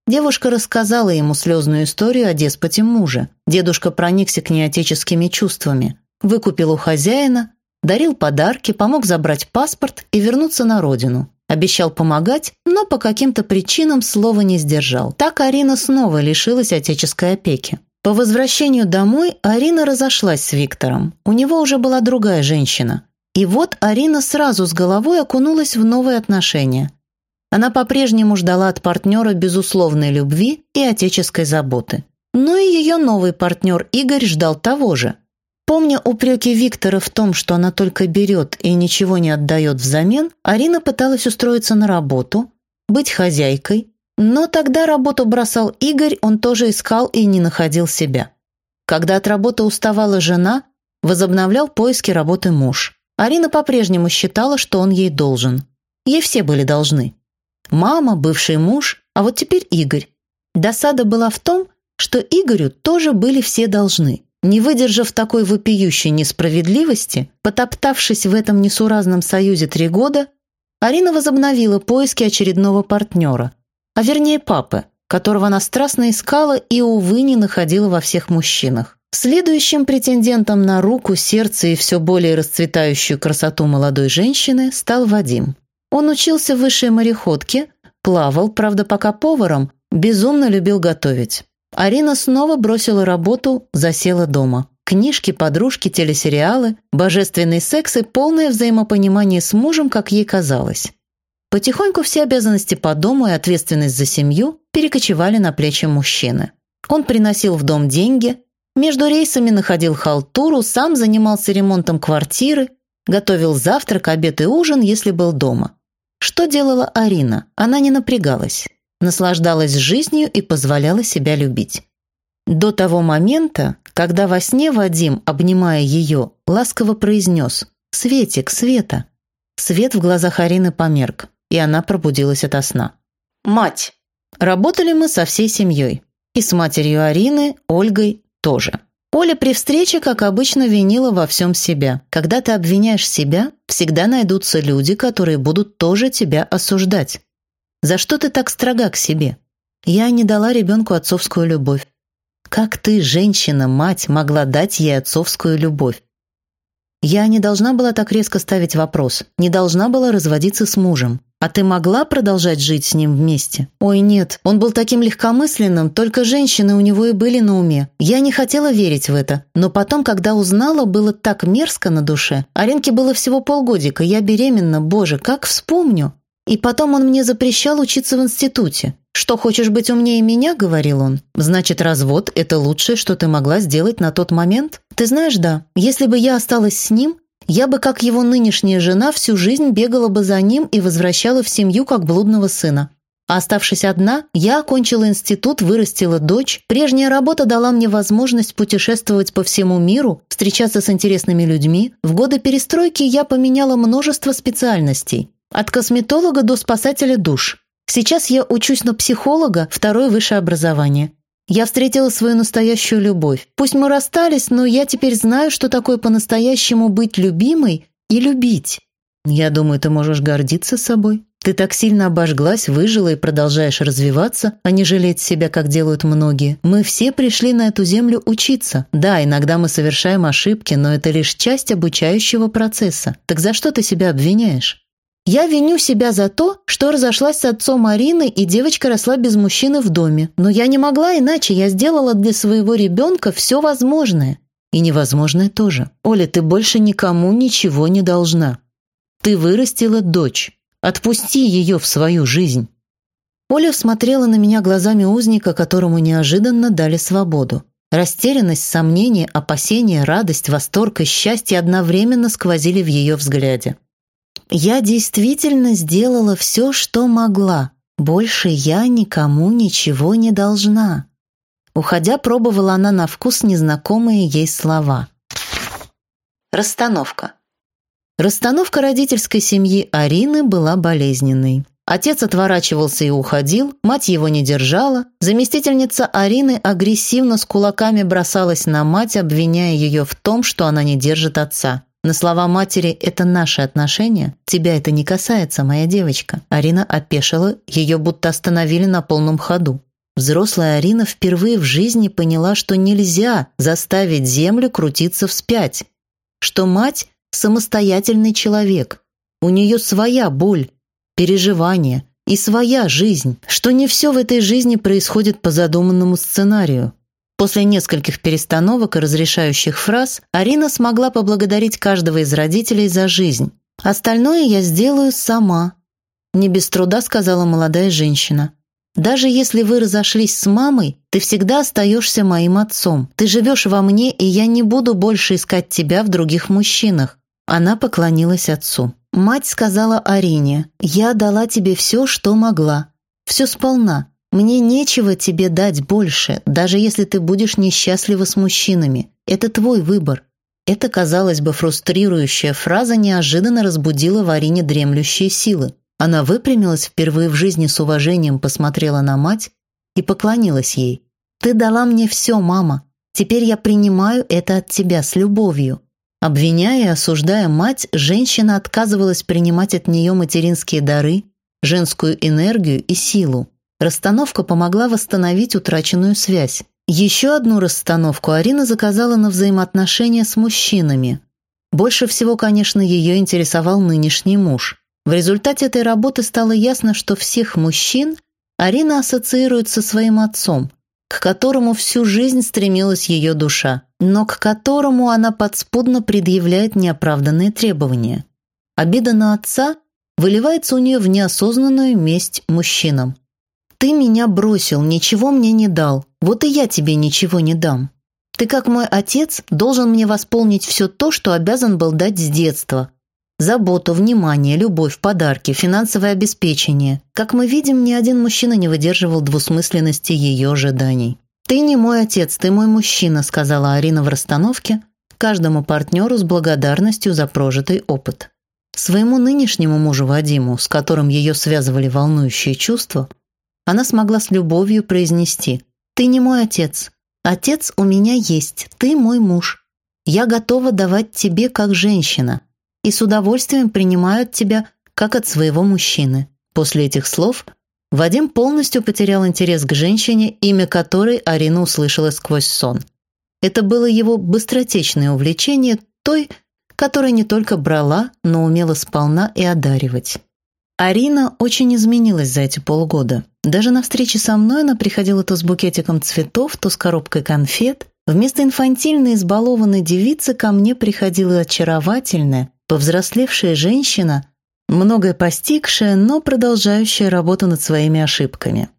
Девушка рассказала ему слезную историю о деспоте мужа. Дедушка проникся к ней отеческими чувствами. Выкупил у хозяина, Дарил подарки, помог забрать паспорт и вернуться на родину. Обещал помогать, но по каким-то причинам слова не сдержал. Так Арина снова лишилась отеческой опеки. По возвращению домой Арина разошлась с Виктором. У него уже была другая женщина. И вот Арина сразу с головой окунулась в новые отношения. Она по-прежнему ждала от партнера безусловной любви и отеческой заботы. Но и ее новый партнер Игорь ждал того же – Помня упреки Виктора в том, что она только берет и ничего не отдает взамен, Арина пыталась устроиться на работу, быть хозяйкой, но тогда работу бросал Игорь, он тоже искал и не находил себя. Когда от работы уставала жена, возобновлял поиски работы муж. Арина по-прежнему считала, что он ей должен. Ей все были должны. Мама, бывший муж, а вот теперь Игорь. Досада была в том, что Игорю тоже были все должны. Не выдержав такой вопиющей несправедливости, потоптавшись в этом несуразном союзе три года, Арина возобновила поиски очередного партнера, а вернее папы, которого она страстно искала и, увы, не находила во всех мужчинах. Следующим претендентом на руку, сердце и все более расцветающую красоту молодой женщины стал Вадим. Он учился в высшей мореходке, плавал, правда, пока поваром, безумно любил готовить. Арина снова бросила работу, засела дома. Книжки, подружки, телесериалы, божественный секс и полное взаимопонимание с мужем, как ей казалось. Потихоньку все обязанности по дому и ответственность за семью перекочевали на плечи мужчины. Он приносил в дом деньги, между рейсами находил халтуру, сам занимался ремонтом квартиры, готовил завтрак, обед и ужин, если был дома. Что делала Арина? Она не напрягалась наслаждалась жизнью и позволяла себя любить. До того момента, когда во сне Вадим, обнимая ее, ласково произнес «Светик, Света!». Свет в глазах Арины померк, и она пробудилась ото сна. «Мать!» Работали мы со всей семьей. И с матерью Арины, Ольгой тоже. Оля при встрече, как обычно, винила во всем себя. Когда ты обвиняешь себя, всегда найдутся люди, которые будут тоже тебя осуждать. За что ты так строга к себе? Я не дала ребенку отцовскую любовь. Как ты, женщина-мать, могла дать ей отцовскую любовь? Я не должна была так резко ставить вопрос, не должна была разводиться с мужем. А ты могла продолжать жить с ним вместе? Ой, нет, он был таким легкомысленным, только женщины у него и были на уме. Я не хотела верить в это, но потом, когда узнала, было так мерзко на душе. Аренке было всего полгодика, я беременна, боже, как вспомню. И потом он мне запрещал учиться в институте. «Что, хочешь быть умнее меня?» – говорил он. «Значит, развод – это лучшее, что ты могла сделать на тот момент?» «Ты знаешь, да. Если бы я осталась с ним, я бы, как его нынешняя жена, всю жизнь бегала бы за ним и возвращала в семью как блудного сына. А оставшись одна, я окончила институт, вырастила дочь. Прежняя работа дала мне возможность путешествовать по всему миру, встречаться с интересными людьми. В годы перестройки я поменяла множество специальностей. От косметолога до спасателя душ. Сейчас я учусь на психолога, второе высшее образование. Я встретила свою настоящую любовь. Пусть мы расстались, но я теперь знаю, что такое по-настоящему быть любимой и любить. Я думаю, ты можешь гордиться собой. Ты так сильно обожглась, выжила и продолжаешь развиваться, а не жалеть себя, как делают многие. Мы все пришли на эту землю учиться. Да, иногда мы совершаем ошибки, но это лишь часть обучающего процесса. Так за что ты себя обвиняешь? Я виню себя за то, что разошлась с отцом Марины, и девочка росла без мужчины в доме. Но я не могла иначе, я сделала для своего ребенка все возможное. И невозможное тоже. Оля, ты больше никому ничего не должна. Ты вырастила дочь. Отпусти ее в свою жизнь. Оля смотрела на меня глазами узника, которому неожиданно дали свободу. Растерянность, сомнение, опасение, радость, восторг и счастье одновременно сквозили в ее взгляде. Я действительно сделала все, что могла. Больше я никому ничего не должна. Уходя, пробовала она на вкус незнакомые ей слова. Расстановка. Расстановка родительской семьи Арины была болезненной. Отец отворачивался и уходил, мать его не держала. Заместительница Арины агрессивно с кулаками бросалась на мать, обвиняя ее в том, что она не держит отца. На слова матери «это наши отношения», тебя это не касается, моя девочка. Арина опешила, ее будто остановили на полном ходу. Взрослая Арина впервые в жизни поняла, что нельзя заставить землю крутиться вспять. Что мать – самостоятельный человек. У нее своя боль, переживания и своя жизнь. Что не все в этой жизни происходит по задуманному сценарию. После нескольких перестановок и разрешающих фраз Арина смогла поблагодарить каждого из родителей за жизнь. «Остальное я сделаю сама», – не без труда сказала молодая женщина. «Даже если вы разошлись с мамой, ты всегда остаешься моим отцом. Ты живешь во мне, и я не буду больше искать тебя в других мужчинах». Она поклонилась отцу. Мать сказала Арине, «Я дала тебе все, что могла. Все сполна. Мне нечего тебе дать больше, даже если ты будешь несчастлива с мужчинами. Это твой выбор. Эта, казалось бы, фрустрирующая фраза неожиданно разбудила в Арине дремлющие силы. Она выпрямилась впервые в жизни с уважением, посмотрела на мать и поклонилась ей. «Ты дала мне все, мама. Теперь я принимаю это от тебя с любовью». Обвиняя и осуждая мать, женщина отказывалась принимать от нее материнские дары, женскую энергию и силу. Расстановка помогла восстановить утраченную связь. Еще одну расстановку Арина заказала на взаимоотношения с мужчинами. Больше всего, конечно, ее интересовал нынешний муж. В результате этой работы стало ясно, что всех мужчин Арина ассоциирует со своим отцом, к которому всю жизнь стремилась ее душа, но к которому она подспудно предъявляет неоправданные требования. Обида на отца выливается у нее в неосознанную месть мужчинам. «Ты меня бросил, ничего мне не дал, вот и я тебе ничего не дам. Ты, как мой отец, должен мне восполнить все то, что обязан был дать с детства. Заботу, внимание, любовь, подарки, финансовое обеспечение. Как мы видим, ни один мужчина не выдерживал двусмысленности ее ожиданий. «Ты не мой отец, ты мой мужчина», сказала Арина в расстановке, каждому партнеру с благодарностью за прожитый опыт. Своему нынешнему мужу Вадиму, с которым ее связывали волнующие чувства, она смогла с любовью произнести «Ты не мой отец. Отец у меня есть, ты мой муж. Я готова давать тебе как женщина и с удовольствием принимают тебя как от своего мужчины». После этих слов Вадим полностью потерял интерес к женщине, имя которой Арина услышала сквозь сон. Это было его быстротечное увлечение той, которая не только брала, но умела сполна и одаривать. Арина очень изменилась за эти полгода. Даже на встрече со мной она приходила то с букетиком цветов, то с коробкой конфет. Вместо инфантильной избалованной девицы ко мне приходила очаровательная, повзрослевшая женщина, многое постигшая, но продолжающая работу над своими ошибками.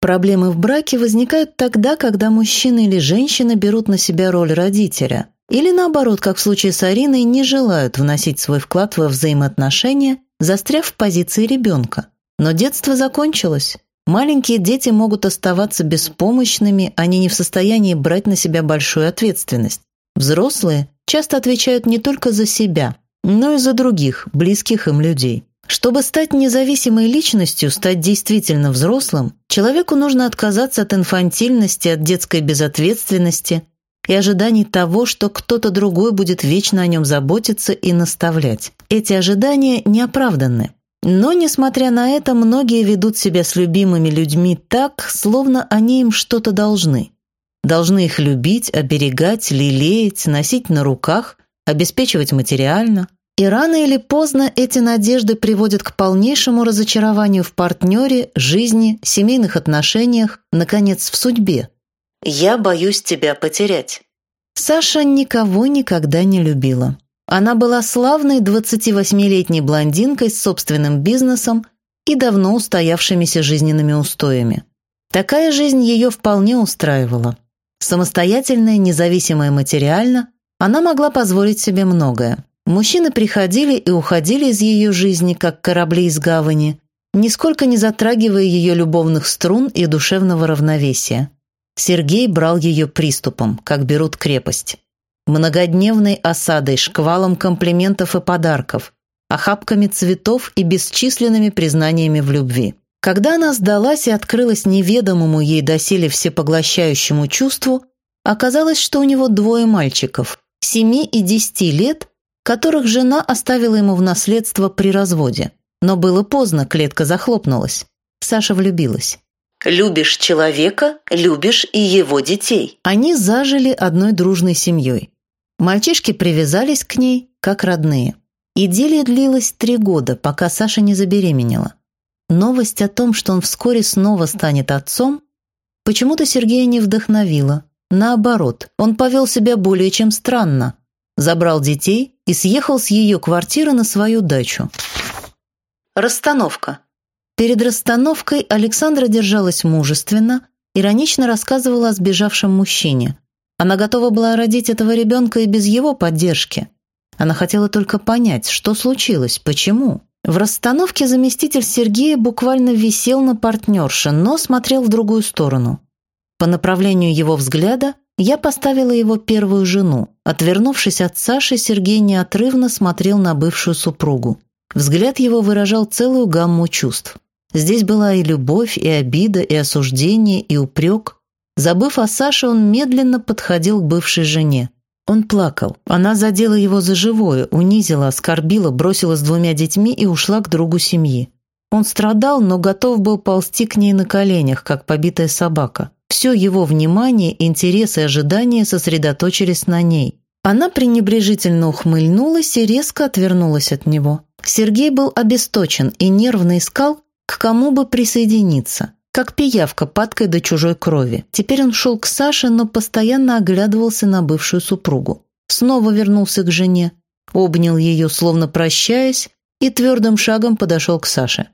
Проблемы в браке возникают тогда, когда мужчина или женщина берут на себя роль родителя, или наоборот, как в случае с Ариной, не желают вносить свой вклад во взаимоотношения застряв в позиции ребенка. Но детство закончилось. Маленькие дети могут оставаться беспомощными, они не в состоянии брать на себя большую ответственность. Взрослые часто отвечают не только за себя, но и за других, близких им людей. Чтобы стать независимой личностью, стать действительно взрослым, человеку нужно отказаться от инфантильности, от детской безответственности и ожиданий того, что кто-то другой будет вечно о нем заботиться и наставлять. Эти ожидания неоправданны. Но, несмотря на это, многие ведут себя с любимыми людьми так, словно они им что-то должны. Должны их любить, оберегать, лелеять, носить на руках, обеспечивать материально. И рано или поздно эти надежды приводят к полнейшему разочарованию в партнере, жизни, семейных отношениях, наконец, в судьбе. «Я боюсь тебя потерять». Саша никого никогда не любила. Она была славной 28-летней блондинкой с собственным бизнесом и давно устоявшимися жизненными устоями. Такая жизнь ее вполне устраивала. Самостоятельная, независимая материально, она могла позволить себе многое. Мужчины приходили и уходили из ее жизни, как корабли из гавани, нисколько не затрагивая ее любовных струн и душевного равновесия. Сергей брал ее приступом, как берут крепость многодневной осадой, шквалом комплиментов и подарков, охапками цветов и бесчисленными признаниями в любви. Когда она сдалась и открылась неведомому ей доселе всепоглощающему чувству, оказалось, что у него двое мальчиков, семи и десяти лет, которых жена оставила ему в наследство при разводе. Но было поздно, клетка захлопнулась. Саша влюбилась. «Любишь человека, любишь и его детей». Они зажили одной дружной семьей. Мальчишки привязались к ней, как родные. Идиллия длилась три года, пока Саша не забеременела. Новость о том, что он вскоре снова станет отцом, почему-то Сергея не вдохновила. Наоборот, он повел себя более чем странно. Забрал детей и съехал с ее квартиры на свою дачу. Расстановка. Перед расстановкой Александра держалась мужественно, иронично рассказывала о сбежавшем мужчине – она готова была родить этого ребенка и без его поддержки. Она хотела только понять, что случилось, почему. В расстановке заместитель Сергея буквально висел на партнерше, но смотрел в другую сторону. По направлению его взгляда Я поставила его первую жену. Отвернувшись от Саши, Сергей неотрывно смотрел на бывшую супругу. Взгляд его выражал целую гамму чувств. Здесь была и любовь, и обида, и осуждение, и упрек. Забыв о Саше, он медленно подходил к бывшей жене. Он плакал. Она задела его за живое, унизила, оскорбила, бросила с двумя детьми и ушла к другу семьи. Он страдал, но готов был ползти к ней на коленях, как побитая собака. Все его внимание, интерес и ожидания сосредоточились на ней. Она пренебрежительно ухмыльнулась и резко отвернулась от него. Сергей был обесточен и нервно искал, к кому бы присоединиться. Как пиявка, падкой до чужой крови. Теперь он шел к Саше, но постоянно оглядывался на бывшую супругу. Снова вернулся к жене, обнял ее, словно прощаясь, и твердым шагом подошел к Саше.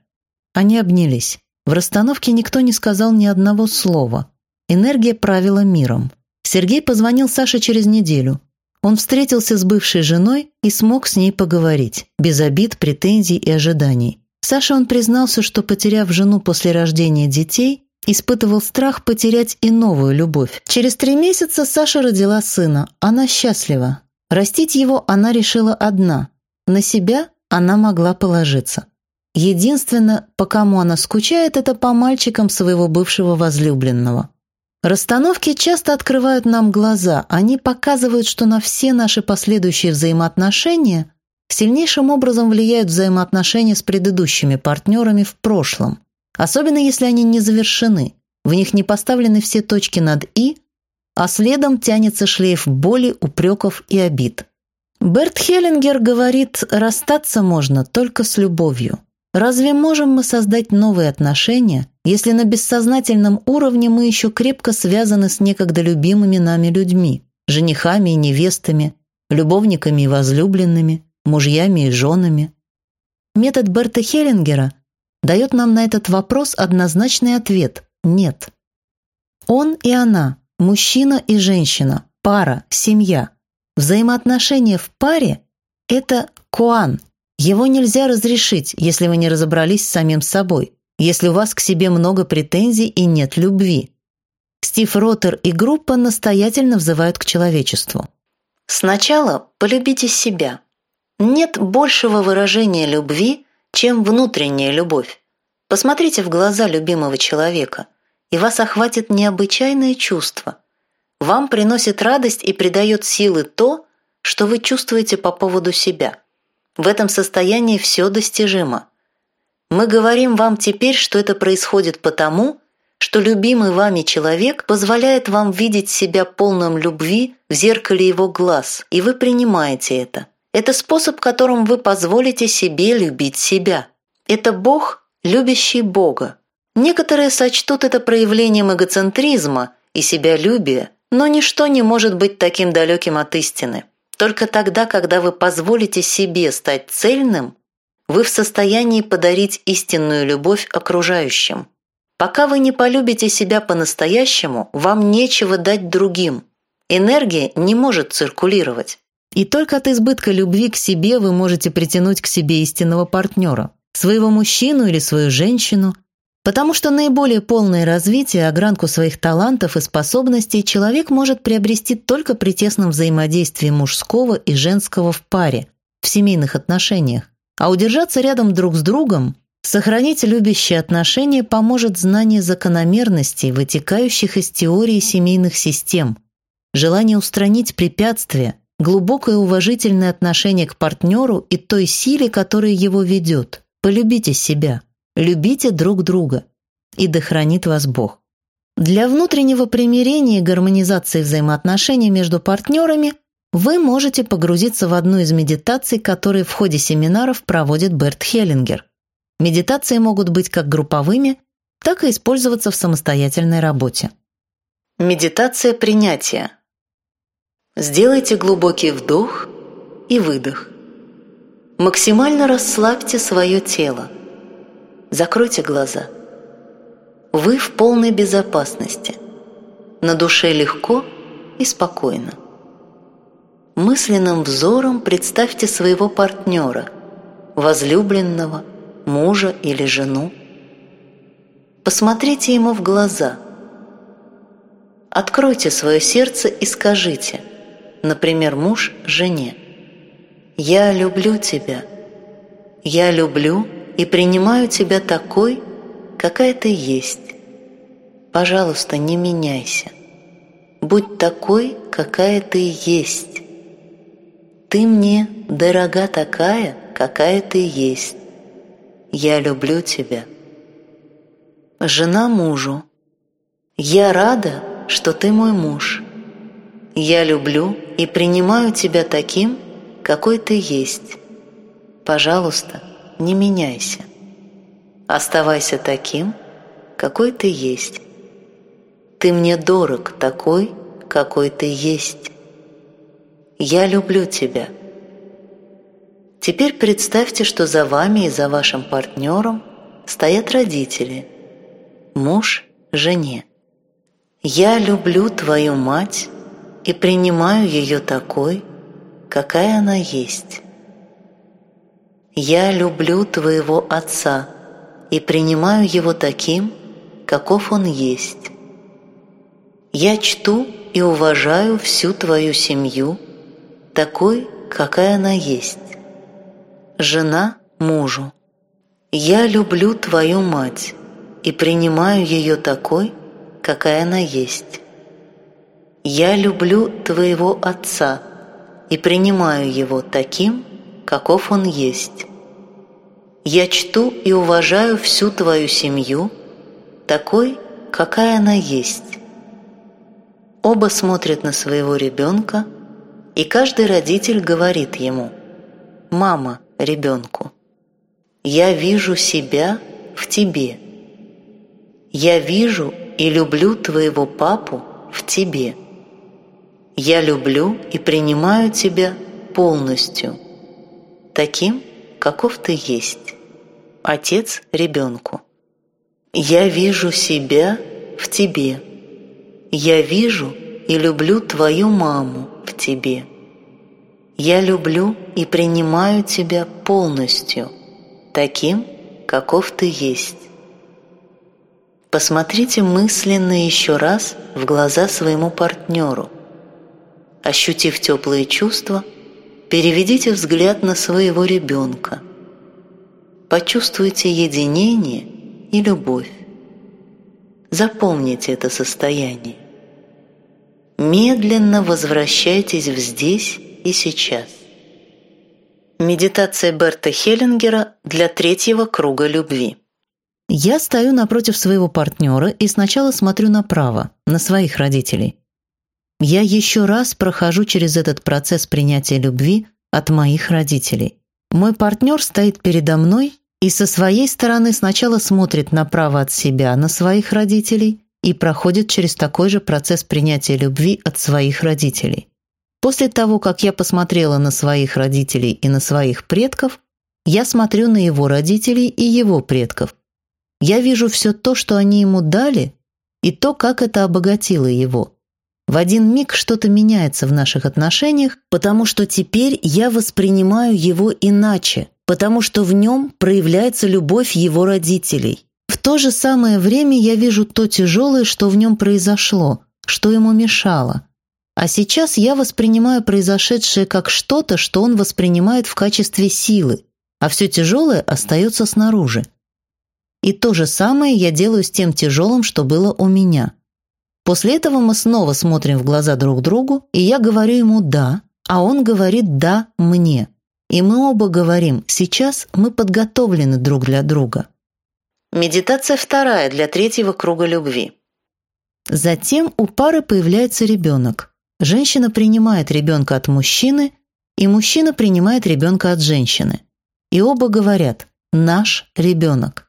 Они обнялись. В расстановке никто не сказал ни одного слова. Энергия правила миром. Сергей позвонил Саше через неделю. Он встретился с бывшей женой и смог с ней поговорить, без обид, претензий и ожиданий. Саше он признался, что, потеряв жену после рождения детей, испытывал страх потерять и новую любовь. Через три месяца Саша родила сына. Она счастлива. Растить его она решила одна. На себя она могла положиться. Единственное, по кому она скучает, это по мальчикам своего бывшего возлюбленного. Расстановки часто открывают нам глаза, они показывают, что на все наши последующие взаимоотношения сильнейшим образом влияют взаимоотношения с предыдущими партнерами в прошлом, особенно если они не завершены, в них не поставлены все точки над «и», а следом тянется шлейф боли, упреков и обид. Берт Хеллингер говорит, расстаться можно только с любовью. Разве можем мы создать новые отношения, если на бессознательном уровне мы еще крепко связаны с некогда любимыми нами людьми, женихами и невестами, любовниками и возлюбленными, мужьями и женами? Метод Берта Хеллингера дает нам на этот вопрос однозначный ответ – нет. Он и она, мужчина и женщина, пара, семья. Взаимоотношения в паре – это куан – его нельзя разрешить, если вы не разобрались с самим собой, если у вас к себе много претензий и нет любви. Стив Роттер и группа настоятельно взывают к человечеству. Сначала полюбите себя. Нет большего выражения любви, чем внутренняя любовь. Посмотрите в глаза любимого человека, и вас охватит необычайное чувство. Вам приносит радость и придает силы то, что вы чувствуете по поводу себя – в этом состоянии все достижимо. Мы говорим вам теперь, что это происходит потому, что любимый вами человек позволяет вам видеть себя полным любви в зеркале его глаз, и вы принимаете это. Это способ, которым вы позволите себе любить себя. Это Бог, любящий Бога. Некоторые сочтут это проявлением эгоцентризма и себялюбия, но ничто не может быть таким далеким от истины. Только тогда, когда вы позволите себе стать цельным, вы в состоянии подарить истинную любовь окружающим. Пока вы не полюбите себя по-настоящему, вам нечего дать другим. Энергия не может циркулировать. И только от избытка любви к себе вы можете притянуть к себе истинного партнера, своего мужчину или свою женщину, Потому что наиболее полное развитие, огранку своих талантов и способностей человек может приобрести только при тесном взаимодействии мужского и женского в паре, в семейных отношениях. А удержаться рядом друг с другом, сохранить любящие отношения поможет знание закономерностей, вытекающих из теории семейных систем, желание устранить препятствия, глубокое уважительное отношение к партнеру и той силе, которая его ведет. Полюбите себя. Любите друг друга, и да хранит вас Бог. Для внутреннего примирения и гармонизации взаимоотношений между партнерами вы можете погрузиться в одну из медитаций, которые в ходе семинаров проводит Берт Хеллингер. Медитации могут быть как групповыми, так и использоваться в самостоятельной работе. Медитация принятия. Сделайте глубокий вдох и выдох. Максимально расслабьте свое тело. Закройте глаза. Вы в полной безопасности. На душе легко и спокойно. Мысленным взором представьте своего партнера, возлюбленного, мужа или жену. Посмотрите ему в глаза. Откройте свое сердце и скажите, например, муж жене, «Я люблю тебя. Я люблю и принимаю тебя такой, какая ты есть. Пожалуйста, не меняйся. Будь такой, какая ты есть. Ты мне дорога такая, какая ты есть. Я люблю тебя. Жена мужу. Я рада, что ты мой муж. Я люблю и принимаю тебя таким, какой ты есть. Пожалуйста, не меняйся. Оставайся таким, какой ты есть. Ты мне дорог такой, какой ты есть. Я люблю тебя. Теперь представьте, что за вами и за вашим партнером стоят родители, муж жене. Я люблю твою мать и принимаю ее такой, какая она есть. Я люблю твоего отца и принимаю его таким, каков он есть. Я чту и уважаю всю твою семью, такой, какая она есть. Жена мужу. Я люблю твою мать и принимаю ее такой, какая она есть. Я люблю твоего отца и принимаю его таким, каков он есть. Я чту и уважаю всю твою семью, такой, какая она есть. Оба смотрят на своего ребенка, и каждый родитель говорит ему «Мама, ребенку, я вижу себя в тебе. Я вижу и люблю твоего папу в тебе. Я люблю и принимаю тебя полностью, таким, каков ты есть. Отец ребенку. Я вижу себя в тебе. Я вижу и люблю твою маму в тебе. Я люблю и принимаю тебя полностью, таким, каков ты есть. Посмотрите мысленно еще раз в глаза своему партнеру. Ощутив теплые чувства – Переведите взгляд на своего ребенка. Почувствуйте единение и любовь. Запомните это состояние. Медленно возвращайтесь в здесь и сейчас. Медитация Берта Хеллингера для третьего круга любви. Я стою напротив своего партнера и сначала смотрю направо, на своих родителей. Я еще раз прохожу через этот процесс принятия любви от моих родителей. Мой партнер стоит передо мной и со своей стороны сначала смотрит направо от себя на своих родителей и проходит через такой же процесс принятия любви от своих родителей. После того, как я посмотрела на своих родителей и на своих предков, я смотрю на его родителей и его предков. Я вижу все то, что они ему дали, и то, как это обогатило его – в один миг что-то меняется в наших отношениях, потому что теперь я воспринимаю его иначе, потому что в нем проявляется любовь его родителей. В то же самое время я вижу то тяжелое, что в нем произошло, что ему мешало. А сейчас я воспринимаю произошедшее как что-то, что он воспринимает в качестве силы, а все тяжелое остается снаружи. И то же самое я делаю с тем тяжелым, что было у меня – После этого мы снова смотрим в глаза друг другу, и я говорю ему «да», а он говорит «да» мне. И мы оба говорим «сейчас мы подготовлены друг для друга». Медитация вторая для третьего круга любви. Затем у пары появляется ребенок. Женщина принимает ребенка от мужчины, и мужчина принимает ребенка от женщины. И оба говорят «наш ребенок».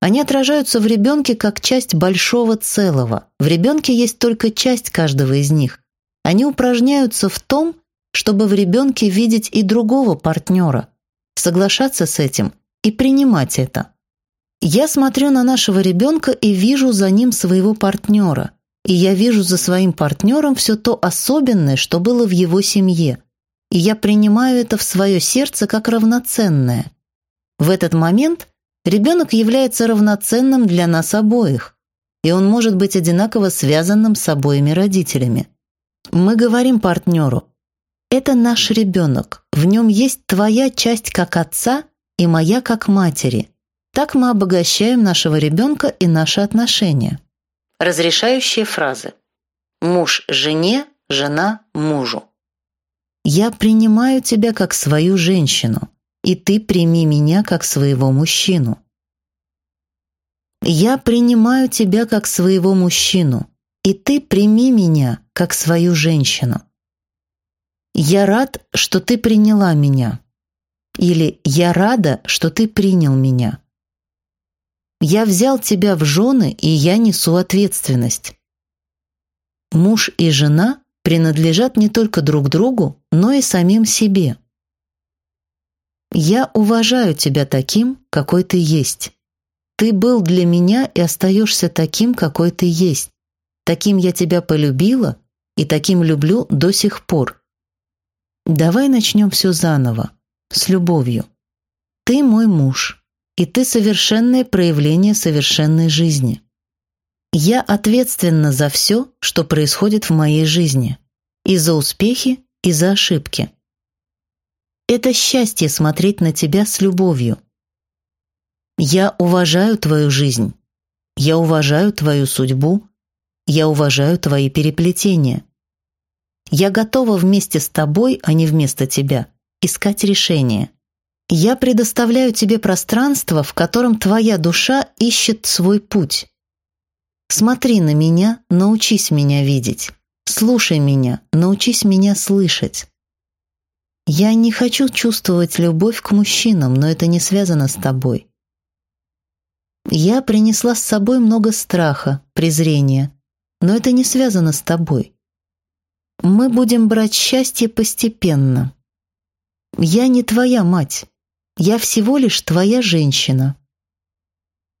Они отражаются в ребенке как часть большого целого. В ребенке есть только часть каждого из них. Они упражняются в том, чтобы в ребенке видеть и другого партнера, соглашаться с этим и принимать это. Я смотрю на нашего ребенка и вижу за ним своего партнера. И я вижу за своим партнером все то особенное, что было в его семье. И я принимаю это в свое сердце как равноценное. В этот момент Ребенок является равноценным для нас обоих. и он может быть одинаково связанным с обоими родителями. Мы говорим партнеру, это наш ребенок, в нем есть твоя часть как отца и моя как матери. Так мы обогащаем нашего ребенка и наши отношения. Разрешающие фразы. Муж жене, жена мужу. Я принимаю тебя как свою женщину, и ты прими меня как своего мужчину. Я принимаю тебя как своего мужчину, и ты прими меня как свою женщину. Я рад, что ты приняла меня. Или я рада, что ты принял меня. Я взял тебя в жены, и я несу ответственность. Муж и жена принадлежат не только друг другу, но и самим себе. Я уважаю тебя таким, какой ты есть. Ты был для меня и остаешься таким, какой ты есть. Таким я тебя полюбила и таким люблю до сих пор. Давай начнем все заново, с любовью. Ты мой муж, и ты совершенное проявление совершенной жизни. Я ответственна за все, что происходит в моей жизни. И за успехи, и за ошибки. Это счастье смотреть на тебя с любовью. Я уважаю твою жизнь. Я уважаю твою судьбу. Я уважаю твои переплетения. Я готова вместе с тобой, а не вместо тебя, искать решение. Я предоставляю тебе пространство, в котором твоя душа ищет свой путь. Смотри на меня, научись меня видеть. Слушай меня, научись меня слышать. Я не хочу чувствовать любовь к мужчинам, но это не связано с тобой. Я принесла с собой много страха, презрения, но это не связано с тобой. Мы будем брать счастье постепенно. Я не твоя мать. Я всего лишь твоя женщина.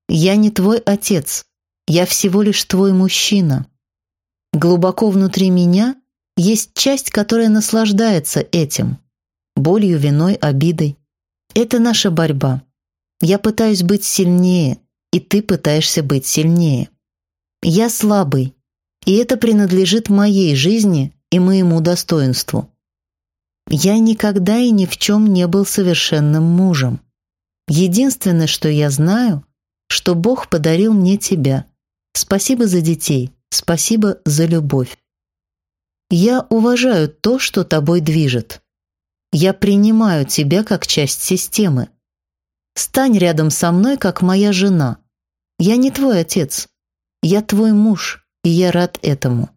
Я не твой отец. Я всего лишь твой мужчина. Глубоко внутри меня есть часть, которая наслаждается этим. Болью, виной, обидой. Это наша борьба. Я пытаюсь быть сильнее, и ты пытаешься быть сильнее. Я слабый, и это принадлежит моей жизни и моему достоинству. Я никогда и ни в чем не был совершенным мужем. Единственное, что я знаю, что Бог подарил мне тебя. Спасибо за детей, спасибо за любовь. Я уважаю то, что тобой движет. Я принимаю тебя как часть системы. Стань рядом со мной, как моя жена. Я не твой отец. Я твой муж, и я рад этому.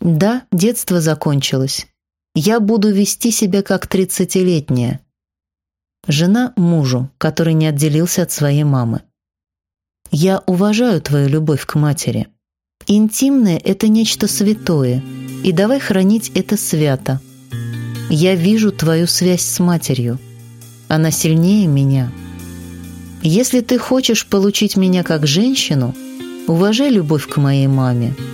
Да, детство закончилось. Я буду вести себя как тридцатилетняя. Жена мужу, который не отделился от своей мамы. Я уважаю твою любовь к матери. Интимное – это нечто святое, и давай хранить это свято. Я вижу твою связь с матерью. Она сильнее меня. Если ты хочешь получить меня как женщину, уважай любовь к моей маме –